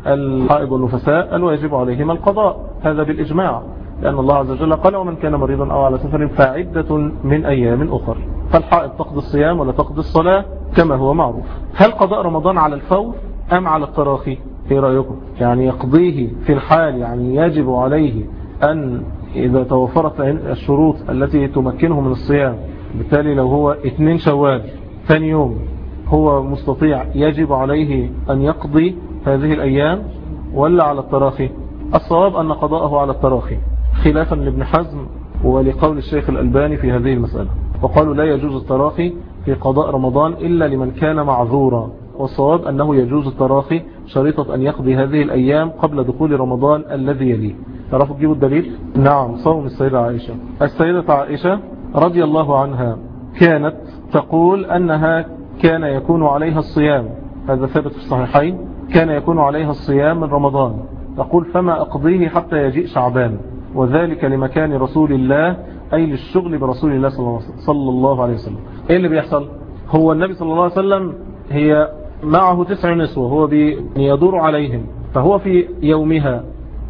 الحائض والنفساء الواجب عليهما القضاء؟ هذا بالإجماع. لأن الله عز وجل قال ومن كان مريضا أو على سفر فعدة من أيام أخر. فالحائض تقضي الصيام ولا تقضي الصلاة كما هو معروف. هل قضاء رمضان على الفور أم على التراخي؟ في رأيكم؟ يعني يقضيه في الحال يعني يجب عليه أن إذا توفرت الشروط التي تمكنه من الصيام بالتالي لو هو اثنين شوال ثاني يوم هو مستطيع يجب عليه أن يقضي هذه الأيام ولا على التراخي؟ الصواب أن قضاءه على التراخي. خلافا لابن حزم ولقول الشيخ الألباني في هذه المسألة. وقالوا لا يجوز التراخي في قضاء رمضان إلا لمن كان معذورا. والصواب أنه يجوز التراخي شريطة أن يقضي هذه الأيام قبل دخول رمضان الذي يليه. تعرفوا تجيبوا الدليل؟ نعم صوم السيدة عائشة. السيدة عائشة رضي الله عنها كانت تقول أنها كان يكون عليها الصيام. هذا ثابت في الصحيحين. كان يكون عليها الصيام من رمضان. تقول فما أقضيه حتى يجيء شعبان. وذلك لمكان رسول الله أي للشغل برسول الله صلى الله عليه وسلم إيه اللي بيحصل؟ هو النبي صلى الله عليه وسلم هي معه تسع نسوة هو يدور عليهم فهو في يومها.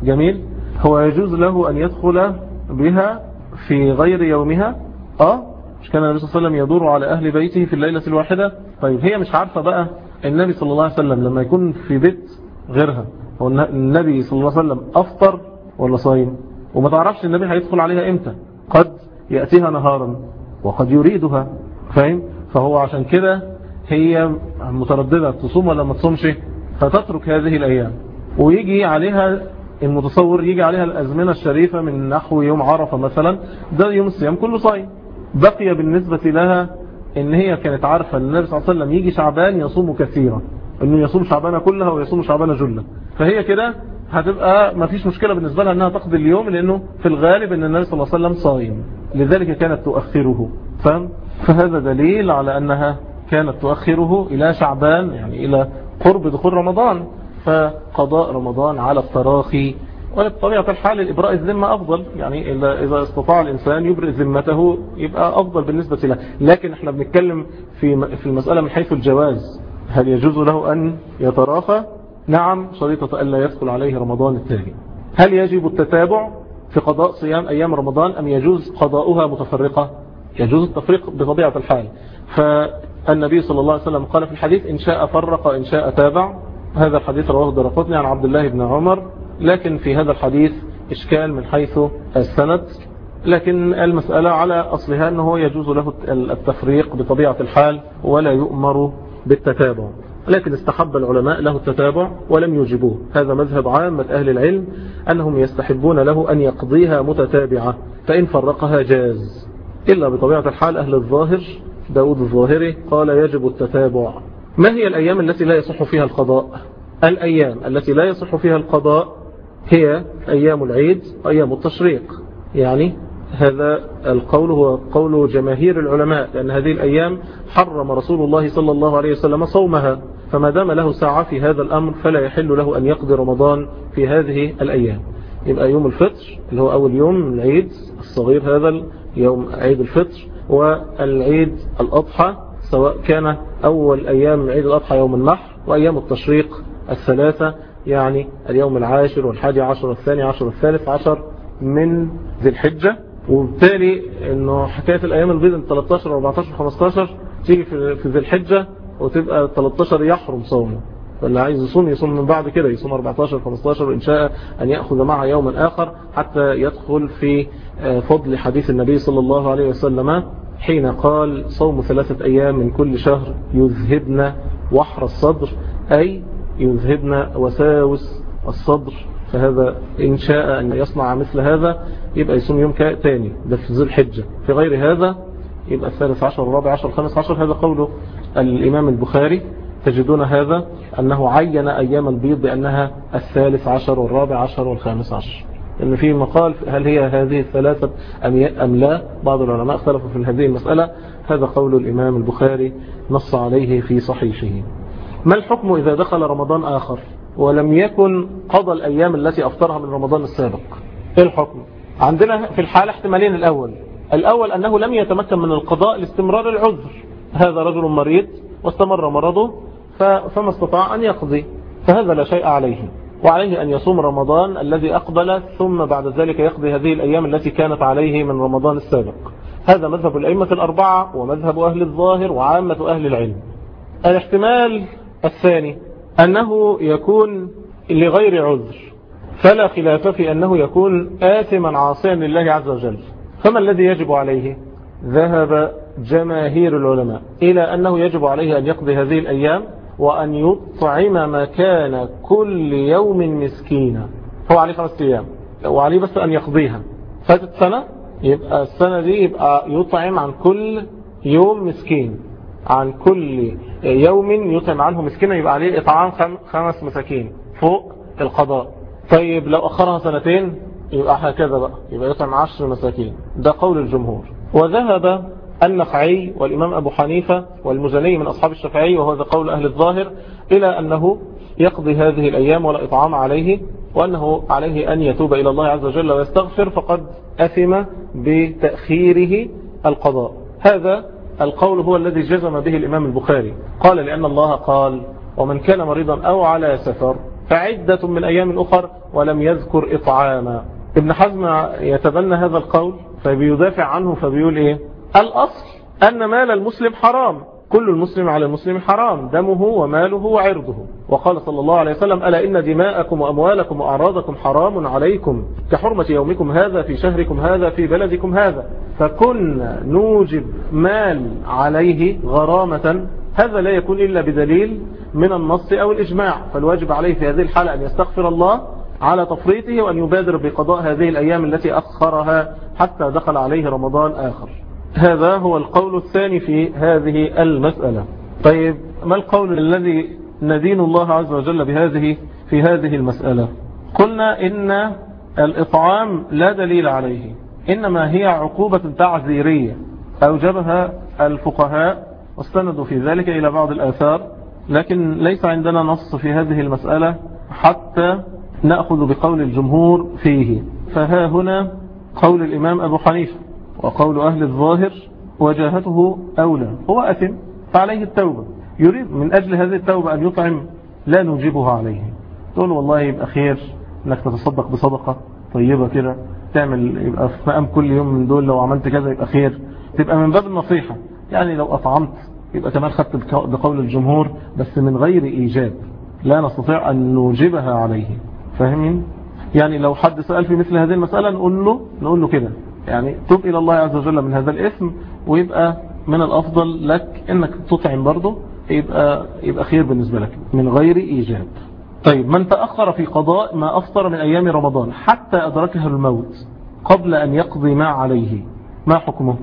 جميل؟ هو يجوز له أن يدخل بها في غير يومها؟ آه. مش كان النبي صلى الله عليه وسلم يدور على أهل بيته في الليلة الواحدة؟ طيب هي مش عارفة بقى النبي صلى الله عليه وسلم لما يكون في بيت غيرها هو النبي صلى الله عليه وسلم أفطر ولا صايم؟ وما تعرفش النبي هيدخل عليها إمتى. قد يأتيها نهارا وقد يريدها فاهم؟ فهو عشان كده هي مترددة تصوم ولا ما تصومش؟ فتترك هذه الأيام. ويجي عليها المتصور يجي عليها الأزمنة الشريفة من نحو يوم عرفة مثلا ده يوم الصيام كله صايم. بقي بالنسبة لها إن هي كانت عارفة إن النبي صلى الله عليه وسلم يجي شعبان يصوم كثيرا. إنه يصوم شعبان كلها ويصوم شعبان جلة فهي كده هتبقى ما فيش مشكلة بالنسبة لها إنها تقضي اليوم لأنه في الغالب إن النبي صلى الله عليه وسلم صايم. لذلك كانت تؤخره. فهم فهذا دليل على أنها كانت تؤخره إلى شعبان يعني إلى قرب دخول رمضان. فقضاء رمضان على التراخي. وبطبيعة الحال الإبراء الذمة أفضل. يعني إذا استطاع الإنسان يبرئ ذمته يبقى أفضل بالنسبة له. لكن إحنا بنتكلم في في المسألة من حيث الجواز. هل يجوز له أن يتراخى نعم شريطة ألا يدخل عليه رمضان التالي. هل يجب التتابع في قضاء صيام أيام رمضان أم يجوز قضاؤها متفرقة؟ يجوز التفريق بطبيعة الحال. فالنبي صلى الله عليه وسلم قال في الحديث إن شاء فرق إن شاء تابع. هذا الحديث رواه الدرقطني عن عبد الله بن عمر. لكن في هذا الحديث إشكال من حيث السند. لكن المسألة على أصلها أنه يجوز له التفريق بطبيعة الحال ولا يؤمر بالتتابع. لكن استحب العلماء له التتابع ولم يوجبوه. هذا مذهب عامة أهل العلم أنهم يستحبون له أن يقضيها متتابعة فإن فرقها جاز. إلا بطبيعة الحال أهل الظاهر داود الظاهري قال يجب التتابع. ما هي الأيام التي لا يصح فيها القضاء؟ الأيام التي لا يصح فيها القضاء هي أيام العيد وأيام التشريق. يعني هذا القول هو قول جماهير العلماء لأن هذه الأيام حرم رسول الله صلى الله عليه وسلم صومها فما دام له ساعة في هذا الأمر فلا يحل له أن يقضي رمضان في هذه الأيام. يبقى يوم الفطر اللي هو أول يوم من العيد الصغير هذا يوم عيد الفطر والعيد الأضحى سواء كان أول أيام عيد الأضحى يوم النحر وأيام التشريق الثلاثة يعني اليوم العاشر والحادي عشر والثاني عشر والثالث عشر من ذي الحجة. وبالتالي إنه حكاية الأيام البيض 13 14 15 تيجي في ذي الحجة وتبقى 13 يحرم صومه. فاللي عايز يصوم يصوم من بعد كده يصوم 14 15 وإن شاء أن يأخذ معه يوما آخر حتى يدخل في فضل حديث النبي صلى الله عليه وسلم حين قال صوم ثلاثة أيام من كل شهر يذهبنا وحر الصدر أي يذهبنا وساوس الصدر. فهذا إن شاء أن يصنع مثل هذا يبقى يصوم يوم تاني ده في ذي الحجة. في غير هذا يبقى الثالث عشر والرابع عشر والخامس عشر هذا قوله الإمام البخاري. تجدون هذا أنه عين أيام البيض بأنها الثالث عشر والرابع عشر والخامس عشر. إن في مقال هل هي هذه الثلاثة أم لا؟ بعض العلماء اختلفوا في هذه المسألة. هذا قول الإمام البخاري نص عليه في صحيحه. ما الحكم إذا دخل رمضان آخر؟ ولم يكن قضى الأيام التي أفطرها من رمضان السابق. إيه الحكم؟ عندنا في الحالة احتمالين الأول. الأول أنه لم يتمكن من القضاء لاستمرار العذر. هذا رجل مريض واستمر مرضه فما استطاع أن يقضي فهذا لا شيء عليه. وعليه أن يصوم رمضان الذي أقبل ثم بعد ذلك يقضي هذه الأيام التي كانت عليه من رمضان السابق. هذا مذهب الأئمة الأربعة ومذهب أهل الظاهر وعامة أهل العلم. الاحتمال الثاني أنه يكون لغير عذر. فلا خلاف في أنه يكون آثما عاصيا لله عز وجل. فما الذي يجب عليه؟ ذهب جماهير العلماء إلى أنه يجب عليه أن يقضي هذه الأيام وأن يطعم مكان كل يوم مسكينا هو عليه خمس أيام. وعليه بس أن يقضيها. فاتت سنة؟ يبقى السنة دي يبقى يطعم عن كل يوم مسكين. عن كل يوم يطعم عنه مسكينا يبقى عليه إطعام خمس مساكين فوق القضاء. طيب لو أخرها سنتين يبقى هكذا بقى يبقى يطعم عشر مساكين. ده قول الجمهور. وذهب النخعي والإمام أبو حنيفة والمزني من أصحاب الشافعي وهذا قول أهل الظاهر إلى أنه يقضي هذه الأيام ولا إطعام عليه وأنه عليه أن يتوب إلى الله عز وجل ويستغفر فقد أثم بتأخيره القضاء. هذا القول هو الذي جزم به الإمام البخاري. قال لأن الله قال ومن كان مريضا أو على سفر فعدة من أيام أخر ولم يذكر إطعاما. ابن حزم يتبنى هذا القول فبيدافع عنه فبيقول إيه؟ الأصل أن مال المسلم حرام. كل المسلم على المسلم حرام دمه وماله وعرضه. وقال صلى الله عليه وسلم ألا إن دماءكم وأموالكم وأعراضكم حرام عليكم كحرمة يومكم هذا في شهركم هذا في بلدكم هذا. فكنا نوجب مال عليه غرامة هذا لا يكون إلا بدليل من النص أو الإجماع. فالواجب عليه في هذه الحالة أن يستغفر الله على تفريطه وأن يبادر بقضاء هذه الأيام التي أخرها حتى دخل عليه رمضان آخر. هذا هو القول الثاني في هذه المسألة. طيب ما القول الذي ندين الله عز وجل بهذه في هذه المسألة؟ قلنا إن الإطعام لا دليل عليه إنما هي عقوبة تعذيرية. أوجبها الفقهاء واستندوا في ذلك إلى بعض الآثار لكن ليس عندنا نص في هذه المسألة حتى نأخذ بقول الجمهور فيه. فها هنا قول الإمام أبو حنيفة. وقول أهل الظاهر وجاهته أولى. هو أثم فعليه التوبة. يريد من أجل هذه التوبة أن يطعم لا نوجبها عليه. تقول والله يبقى خير إنك تتصدق بصدقة طيبة كده. تعمل يبقى في مقام كل يوم من دول لو عملت كذا يبقى خير. تبقى من باب النصيحة. يعني لو أطعمت يبقى كمان خدت بقول الجمهور بس من غير إيجاب. لا نستطيع أن نوجبها عليه. فاهمين؟ يعني لو حد سأل في مثل هذه المسألة نقول له نقول له كده. يعني تب إلى الله عز وجل من هذا الإثم ويبقى من الأفضل لك إنك تطعم برضه يبقى, يبقى خير بالنسبة لك من غير إيجاب طيب من تأخر في قضاء ما أفطر من أيام رمضان حتى أدركه الموت قبل أن يقضي ما عليه ما حكمه؟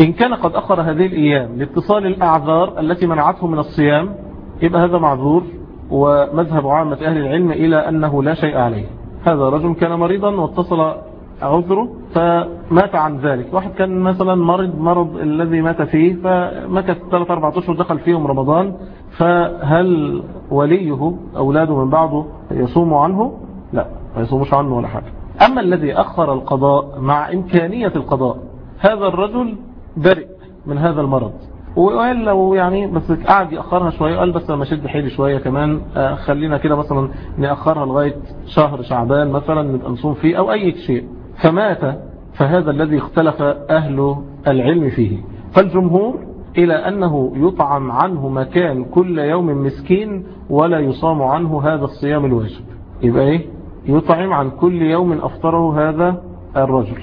إن كان قد أخر هذه الأيام لاتصال الأعذار التي منعته من الصيام يبقى هذا معذور ومذهب عامة أهل العلم إلى أنه لا شيء عليه. هذا رجل كان مريضا واتصل عذره فمات عن ذلك. واحد كان مثلا مرض مرض الذي مات فيه فمكث 3 4 أشهر دخل فيهم رمضان فهل وليه أولاده من بعضه يصوم عنه؟ لا ما يصومش عنه ولا حاجة. أما الذي أخر القضاء مع إمكانية القضاء هذا الرجل برئ من هذا المرض. وقال لو يعني بس قعد يأخرها شوية قال بس لما شد حيلي شوية كمان خلينا كده مثلا نأخرها لغاية شهر شعبان مثلا نبقى نصوم فيه أو أي شيء. فمات فهذا الذي اختلف أهل العلم فيه. فالجمهور إلى أنه يطعم عنه مكان كل يوم مسكين ولا يصام عنه هذا الصيام الواجب. يبقى إيه؟ يطعم عن كل يوم أفطره هذا الرجل.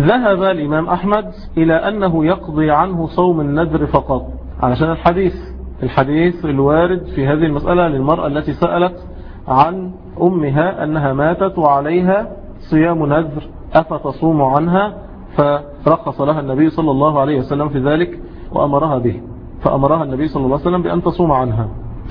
ذهب الإمام أحمد إلى أنه يقضي عنه صوم النذر فقط. علشان الحديث الحديث الوارد في هذه المسألة للمرأة التي سألت عن أمها أنها ماتت وعليها صيام نذر. أفتصوم عنها فرخص لها النبي صلى الله عليه وسلم في ذلك وأمرها به. فأمرها النبي صلى الله عليه وسلم بأن تصوم عنها.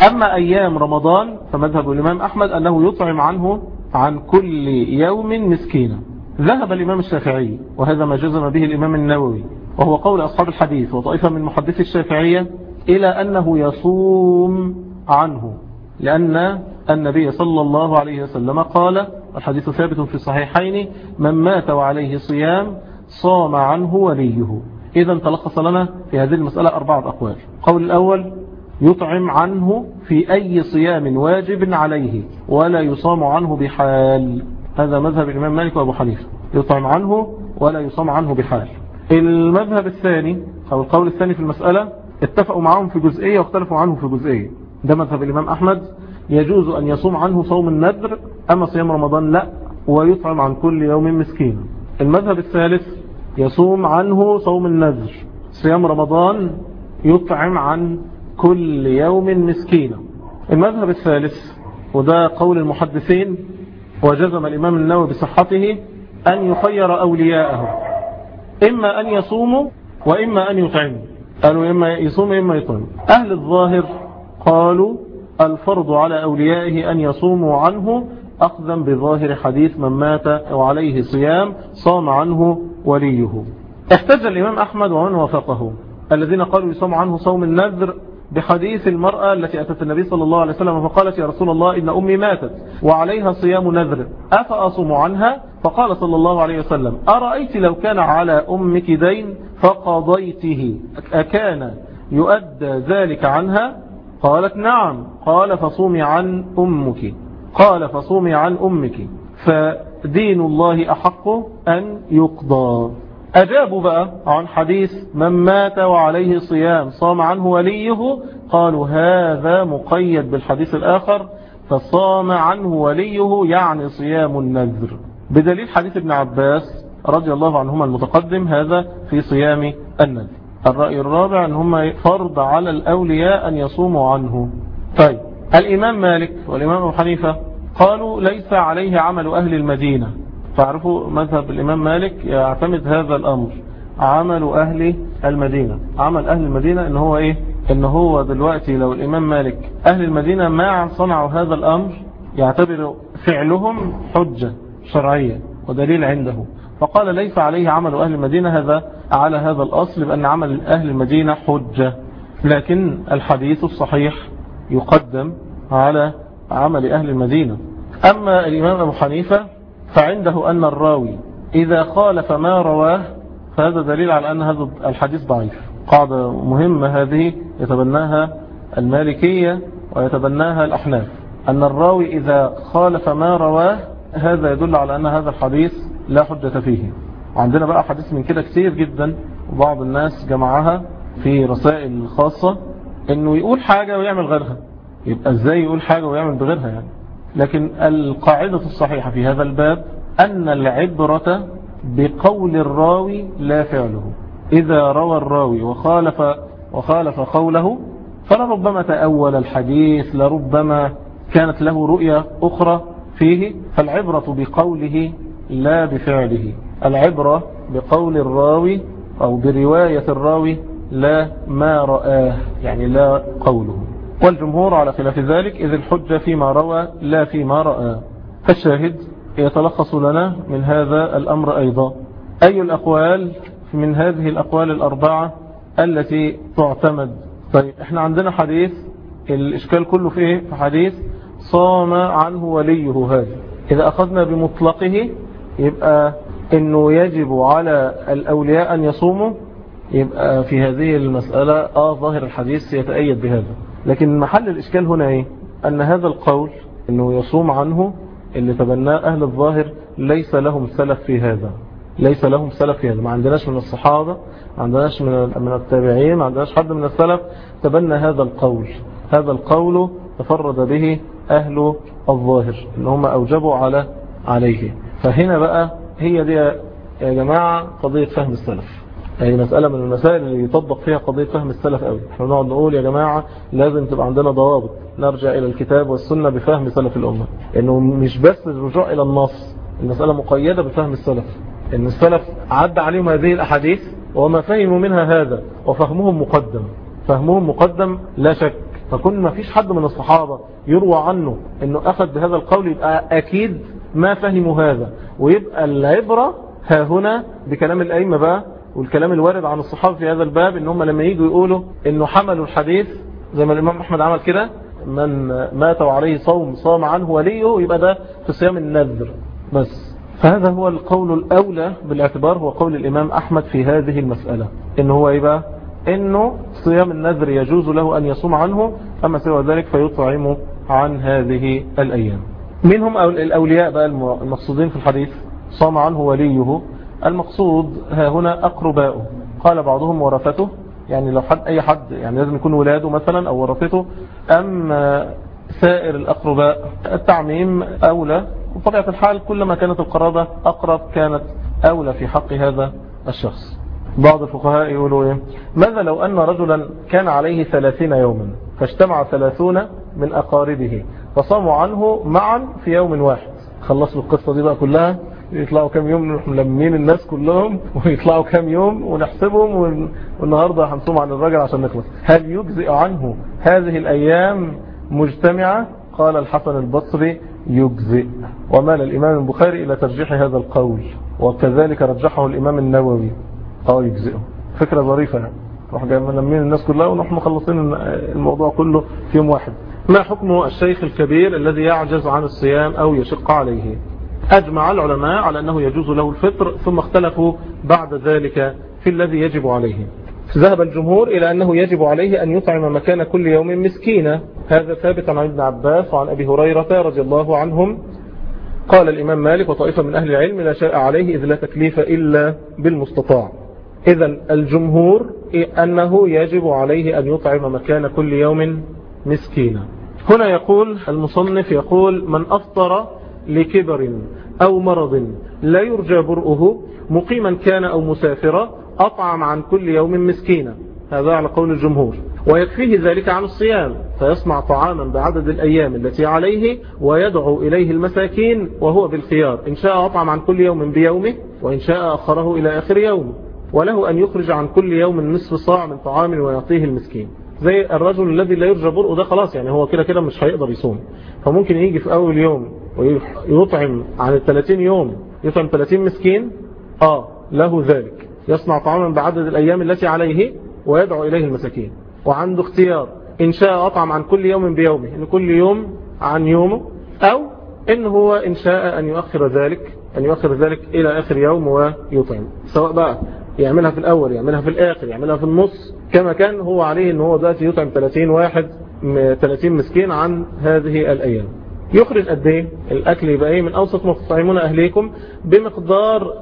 أما أيام رمضان فمذهب الإمام أحمد أنه يطعم عنه عن كل يوم مسكينا. ذهب الإمام الشافعي وهذا ما جزم به الإمام النووي وهو قول أصحاب الحديث وطائفة من محدثي الشافعية إلى أنه يصوم عنه لأن النبي صلى الله عليه وسلم قال الحديث ثابت في الصحيحين من مات وعليه صيام صام عنه وليه. إذا تلخص لنا في هذه المسألة أربعة أقوال. قول الأول يطعم عنه في أي صيام واجب عليه ولا يصام عنه بحال. هذا مذهب الإمام مالك وأبو حنيفة. يطعم عنه ولا يصام عنه بحال. المذهب الثاني أو القول الثاني في المسألة اتفقوا معهم في جزئية واختلفوا عنه في جزئية. ده مذهب الإمام أحمد. يجوز أن يصوم عنه صوم النذر أما صيام رمضان لا ويطعم عن كل يوم مسكين. المذهب الثالث يصوم عنه صوم النذر. صيام رمضان يطعم عن كل يوم مسكينا المذهب الثالث وده قول المحدثين وجزم الإمام النووي بصحته أن يخير أولياءه. إما أن يصوموا وإما أن يطعموا. قالوا إما يصوم إما يطعم أهل الظاهر قالوا الفرض على أوليائه أن يصوموا عنه أخذا بظاهر حديث من مات وعليه صيام صام عنه وليه. احتج الإمام أحمد ومن وافقه. الذين قالوا يصوم عنه صوم النذر بحديث المرأة التي أتت النبي صلى الله عليه وسلم فقالت يا رسول الله إن أمي ماتت وعليها صيام نذر أفأصم عنها؟ فقال صلى الله عليه وسلم أرأيت لو كان على أمك دين فقضيته أكان يؤدى ذلك عنها؟ قالت نعم قال فصومي عن أمك. قال فصومي عن أمك. فدين الله أحق أن يقضى. أجابوا بقى عن حديث من مات وعليه صيام صام عنه وليه قالوا هذا مقيد بالحديث الآخر فصام عنه وليه يعني صيام النذر. بدليل حديث ابن عباس رضي الله عنهما المتقدم هذا في صيام النذر. الرأي الرابع أن هم فرض على الأولياء أن يصوموا عنه. طيب الإمام مالك والإمام أبو حنيفة قالوا ليس عليه عمل أهل المدينة. فاعرفوا مذهب الإمام مالك يعتمد هذا الأمر عمل أهل المدينة. عمل أهل المدينة إن هو إيه؟ إن هو دلوقتي لو الإمام مالك أهل المدينة ما صنعوا هذا الأمر يعتبر فعلهم حجة شرعية ودليل عنده. فقال ليس عليه عمل أهل المدينة هذا على هذا الأصل بأن عمل أهل المدينة حجة. لكن الحديث الصحيح يقدم على عمل أهل المدينة. أما الإمام أبو حنيفة فعنده أن الراوي إذا خالف ما رواه فهذا دليل على أن هذا الحديث ضعيف. قاعدة مهمة هذه يتبناها المالكية ويتبناها الأحناف. أن الراوي إذا خالف ما رواه هذا يدل على أن هذا الحديث لا حجة فيه. عندنا بقى حديث من كده كتير جدا وبعض الناس جمعها في رسائل خاصة إنه يقول حاجة ويعمل غيرها. يبقى إزاي يقول حاجة ويعمل بغيرها يعني؟ لكن القاعدة الصحيحة في هذا الباب أن العبرة بقول الراوي لا فعله. إذا روى الراوي وخالف, وخالف قوله فلربما تأول الحديث لربما كانت له رؤية أخرى فيه فالعبرة بقوله لا بفعله. العبرة بقول الراوي أو برواية الراوي لا ما رآه يعني لا قوله. والجمهور على خلاف ذلك إذ الحجة فيما روى لا فيما رأى فالشاهد يتلخص لنا من هذا الأمر أيضا. أي الأقوال من هذه الأقوال الأربعة التي تعتمد؟ طيب إحنا عندنا حديث الإشكال كله فيه في حديث صام عنه وليه هذا. إذا أخذنا بمطلقه يبقى إنه يجب على الأولياء أن يصوموا يبقى في هذه المسألة آه ظاهر الحديث يتأيد بهذا. لكن محل الإشكال هنا إيه؟ أن هذا القول إنه يصوم عنه اللي تبناه أهل الظاهر ليس لهم سلف في هذا. ليس لهم سلف في هذا. ما عندناش من الصحابة ما عندناش من من التابعين ما عندناش حد من السلف تبنى هذا القول. هذا القول تفرد به أهل الظاهر إن هم أوجبوا على عليه. فهنا بقى هي دي يا جماعة قضية فهم السلف. يعني مسألة من المسائل اللي يطبق فيها قضية فهم السلف قوي. إحنا نقعد نقول يا جماعة لازم تبقى عندنا ضوابط. نرجع إلى الكتاب والسنة بفهم سلف الأمة. إنه مش بس الرجوع إلى النص المسألة مقيدة بفهم السلف. إن السلف عد عليهم هذه الأحاديث وما فهموا منها هذا وفهمهم مقدم. فهمهم مقدم لا شك. فكل ما فيش حد من الصحابة يروى عنه إنه أخذ بهذا القول يبقى أكيد ما فهموا هذا. ويبقى العبرة ها هنا بكلام الأئمة بقى والكلام الوارد عن الصحابة في هذا الباب إن هم لما يجوا يقولوا إنه حملوا الحديث زي ما الإمام أحمد عمل كده من مات وعليه صوم صام عنه وليه يبقى ده في صيام النذر. بس فهذا هو القول الأولى بالاعتبار هو قول الإمام أحمد في هذه المسألة. إنه هو إيه بقى؟ إنه صيام النذر يجوز له أن يصوم عنه أما سوى ذلك فيطعم عن هذه الأيام. منهم الأولياء بقى المقصودين في الحديث صام عنه وليه. المقصود ها هنا أقرباؤه. قال بعضهم ورثته. يعني لو حد أي حد يعني لازم يكون ولاده مثلا أو ورثته. أم سائر الأقرباء التعميم أولى. وطبيعة الحال كلما كانت القرابة أقرب كانت أولى في حق هذا الشخص. بعض الفقهاء يقولوا إيه؟ ماذا لو أن رجلا كان عليه ثلاثين يوما فاجتمع ثلاثون من أقاربه. فصاموا عنه معا في يوم واحد. خلصوا القصة دي بقى كلها يطلعوا كم يوم نروح ملمين الناس كلهم ويطلعوا كم يوم ونحسبهم والنهاردة هنصوم عن الرجل عشان نخلص. هل يجزئ عنه هذه الأيام مجتمعة؟ قال الحسن البصري يجزئ. ومال الإمام البخاري إلى ترجيح هذا القول. وكذلك رجحه الإمام النووي. آه يجزئه. فكرة ظريفة. نروح جاي ملمين الناس كلها ونروح مخلصين الموضوع كله في يوم واحد. ما حكم الشيخ الكبير الذي يعجز عن الصيام أو يشق عليه؟ أجمع العلماء على أنه يجوز له الفطر ثم اختلفوا بعد ذلك في الذي يجب عليه. ذهب الجمهور إلى أنه يجب عليه أن يطعم مكان كل يوم مسكينة هذا ثابت عن ابن عباس وعن أبي هريرة رضي الله عنهم. قال الإمام مالك وطائفة من أهل العلم لا شاء عليه إذ لا تكليف إلا بالمستطاع. إذا الجمهور أنه يجب عليه أن يطعم مكان كل يوم مسكينة هنا يقول المصنف يقول من أفطر لكبر أو مرض لا يرجى برؤه مقيما كان أو مسافرا أطعم عن كل يوم مسكينا. هذا على قول الجمهور. ويكفيه ذلك عن الصيام فيصنع طعاما بعدد الأيام التي عليه ويدعو إليه المساكين وهو بالخيار. إن شاء أطعم عن كل يوم بيومه وإن شاء أخره إلى آخر يوم. وله أن يخرج عن كل يوم نصف صاع من طعام ويعطيه المسكين. زي الرجل الذي لا يرجى برؤه ده خلاص يعني هو كده كده مش هيقدر يصوم. فممكن يجي في أول يوم ويطعم عن ال 30 يوم يطعم 30 مسكين آه له ذلك. يصنع طعاما بعدد الأيام التي عليه ويدعو إليه المساكين. وعنده اختيار إن شاء أطعم عن كل يوم بيومه إن كل يوم عن يومه أو إن هو إن شاء أن يؤخر ذلك أن يؤخر ذلك إلى آخر يوم ويطعم. سواء بقى يعملها في الأول يعملها في الآخر يعملها في النص كما كان هو عليه إن هو دلوقتي يطعم 30 واحد 30 مسكين عن هذه الأيام. يخرج قد إيه؟ الأكل يبقى إيه؟ من أوسط ما تطعمون أهليكم بمقدار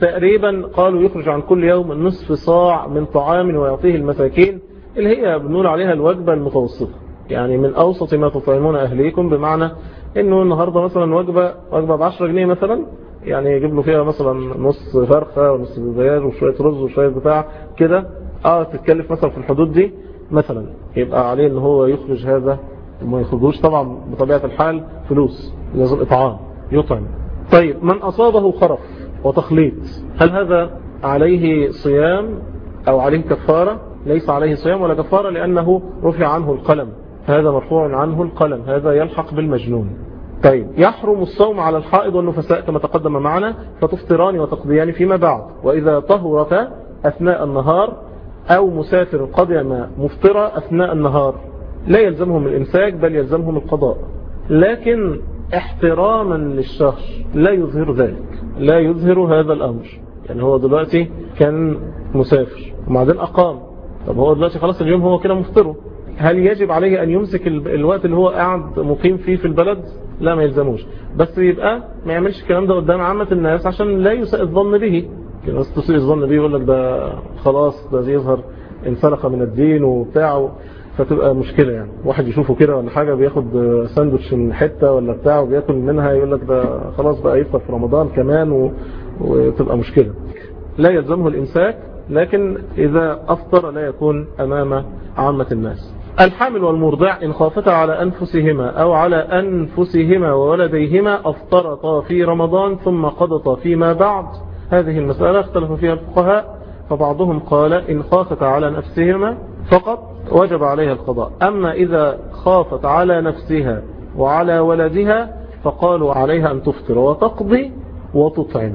تقريبا قالوا يخرج عن كل يوم نصف صاع من طعام ويعطيه المساكين اللي هي بنقول عليها الوجبة المتوسطة. يعني من أوسط ما تطعمون أهليكم بمعنى إنه النهاردة مثلا وجبة وجبة ب 10 جنيه مثلا يعني يجيب له فيها مثلا نص فرخة ونص دجاج وشوية رز وشوية بتاع كده. آه تتكلف مثلا في الحدود دي مثلا. يبقى عليه إن هو يخرج هذا وما يخرجوش طبعا بطبيعة الحال فلوس لازم إطعام يطعم. طيب من أصابه خرف وتخليط هل هذا عليه صيام أو عليه كفارة؟ ليس عليه صيام ولا كفارة لأنه رفع عنه القلم. هذا مرفوع عنه القلم. هذا يلحق بالمجنون. طيب يحرم الصوم على الحائض والنفساء كما تقدم معنا فتفطران وتقضيان فيما بعد. وإذا طهرتا أثناء النهار أو مسافر قدم مفطرة أثناء النهار لا يلزمهم الإمساك بل يلزمهم القضاء. لكن احتراما للشهر لا يظهر ذلك لا يظهر هذا الأمر. يعني هو دلوقتي كان مسافر وبعدين أقام. طب هو دلوقتي خلاص اليوم هو كده مفطره. هل يجب عليه أن يمسك الوقت اللي هو قاعد مقيم فيه في البلد؟ لا ما يلزموش. بس يبقى ما يعملش الكلام ده قدام عامة الناس عشان لا يساء الظن به. الناس تسيء الظن به يقول لك ده خلاص ده يظهر انسلخ من الدين وبتاعه فتبقى مشكلة يعني. واحد يشوفه كده ولا حاجة بياخد ساندوتش من حتة ولا بتاعه وبياكل منها يقول لك ده خلاص بقى يفطر في رمضان كمان و... وتبقى مشكلة. لا يلزمه الإمساك لكن إذا أفطر لا يكون أمام عامة الناس. الحامل والمرضع إن خافتا على أنفسهما أو على أنفسهما وولديهما أفطرتا في رمضان ثم قضتا فيما بعد. هذه المسألة اختلف فيها الفقهاء فبعضهم قال إن خافت على نفسهما فقط وجب عليها القضاء. أما إذا خافت على نفسها وعلى ولدها فقالوا عليها أن تفطر وتقضي وتطعم.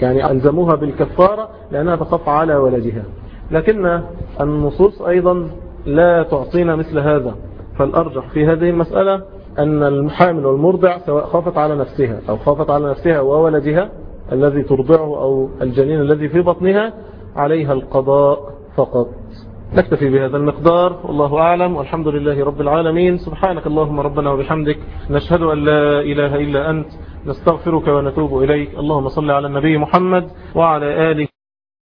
يعني ألزموها بالكفارة لأنها تخاف على ولدها. لكن النصوص أيضا لا تعطينا مثل هذا. فالأرجح في هذه المسألة أن الحامل والمرضع سواء خافت على نفسها أو خافت على نفسها وولدها الذي ترضعه أو الجنين الذي في بطنها عليها القضاء فقط. نكتفي بهذا المقدار. والله أعلم. والحمد لله رب العالمين. سبحانك اللهم ربنا وبحمدك. نشهد أن لا إله إلا أنت. نستغفرك ونتوب إليك. اللهم صل على النبي محمد وعلى آله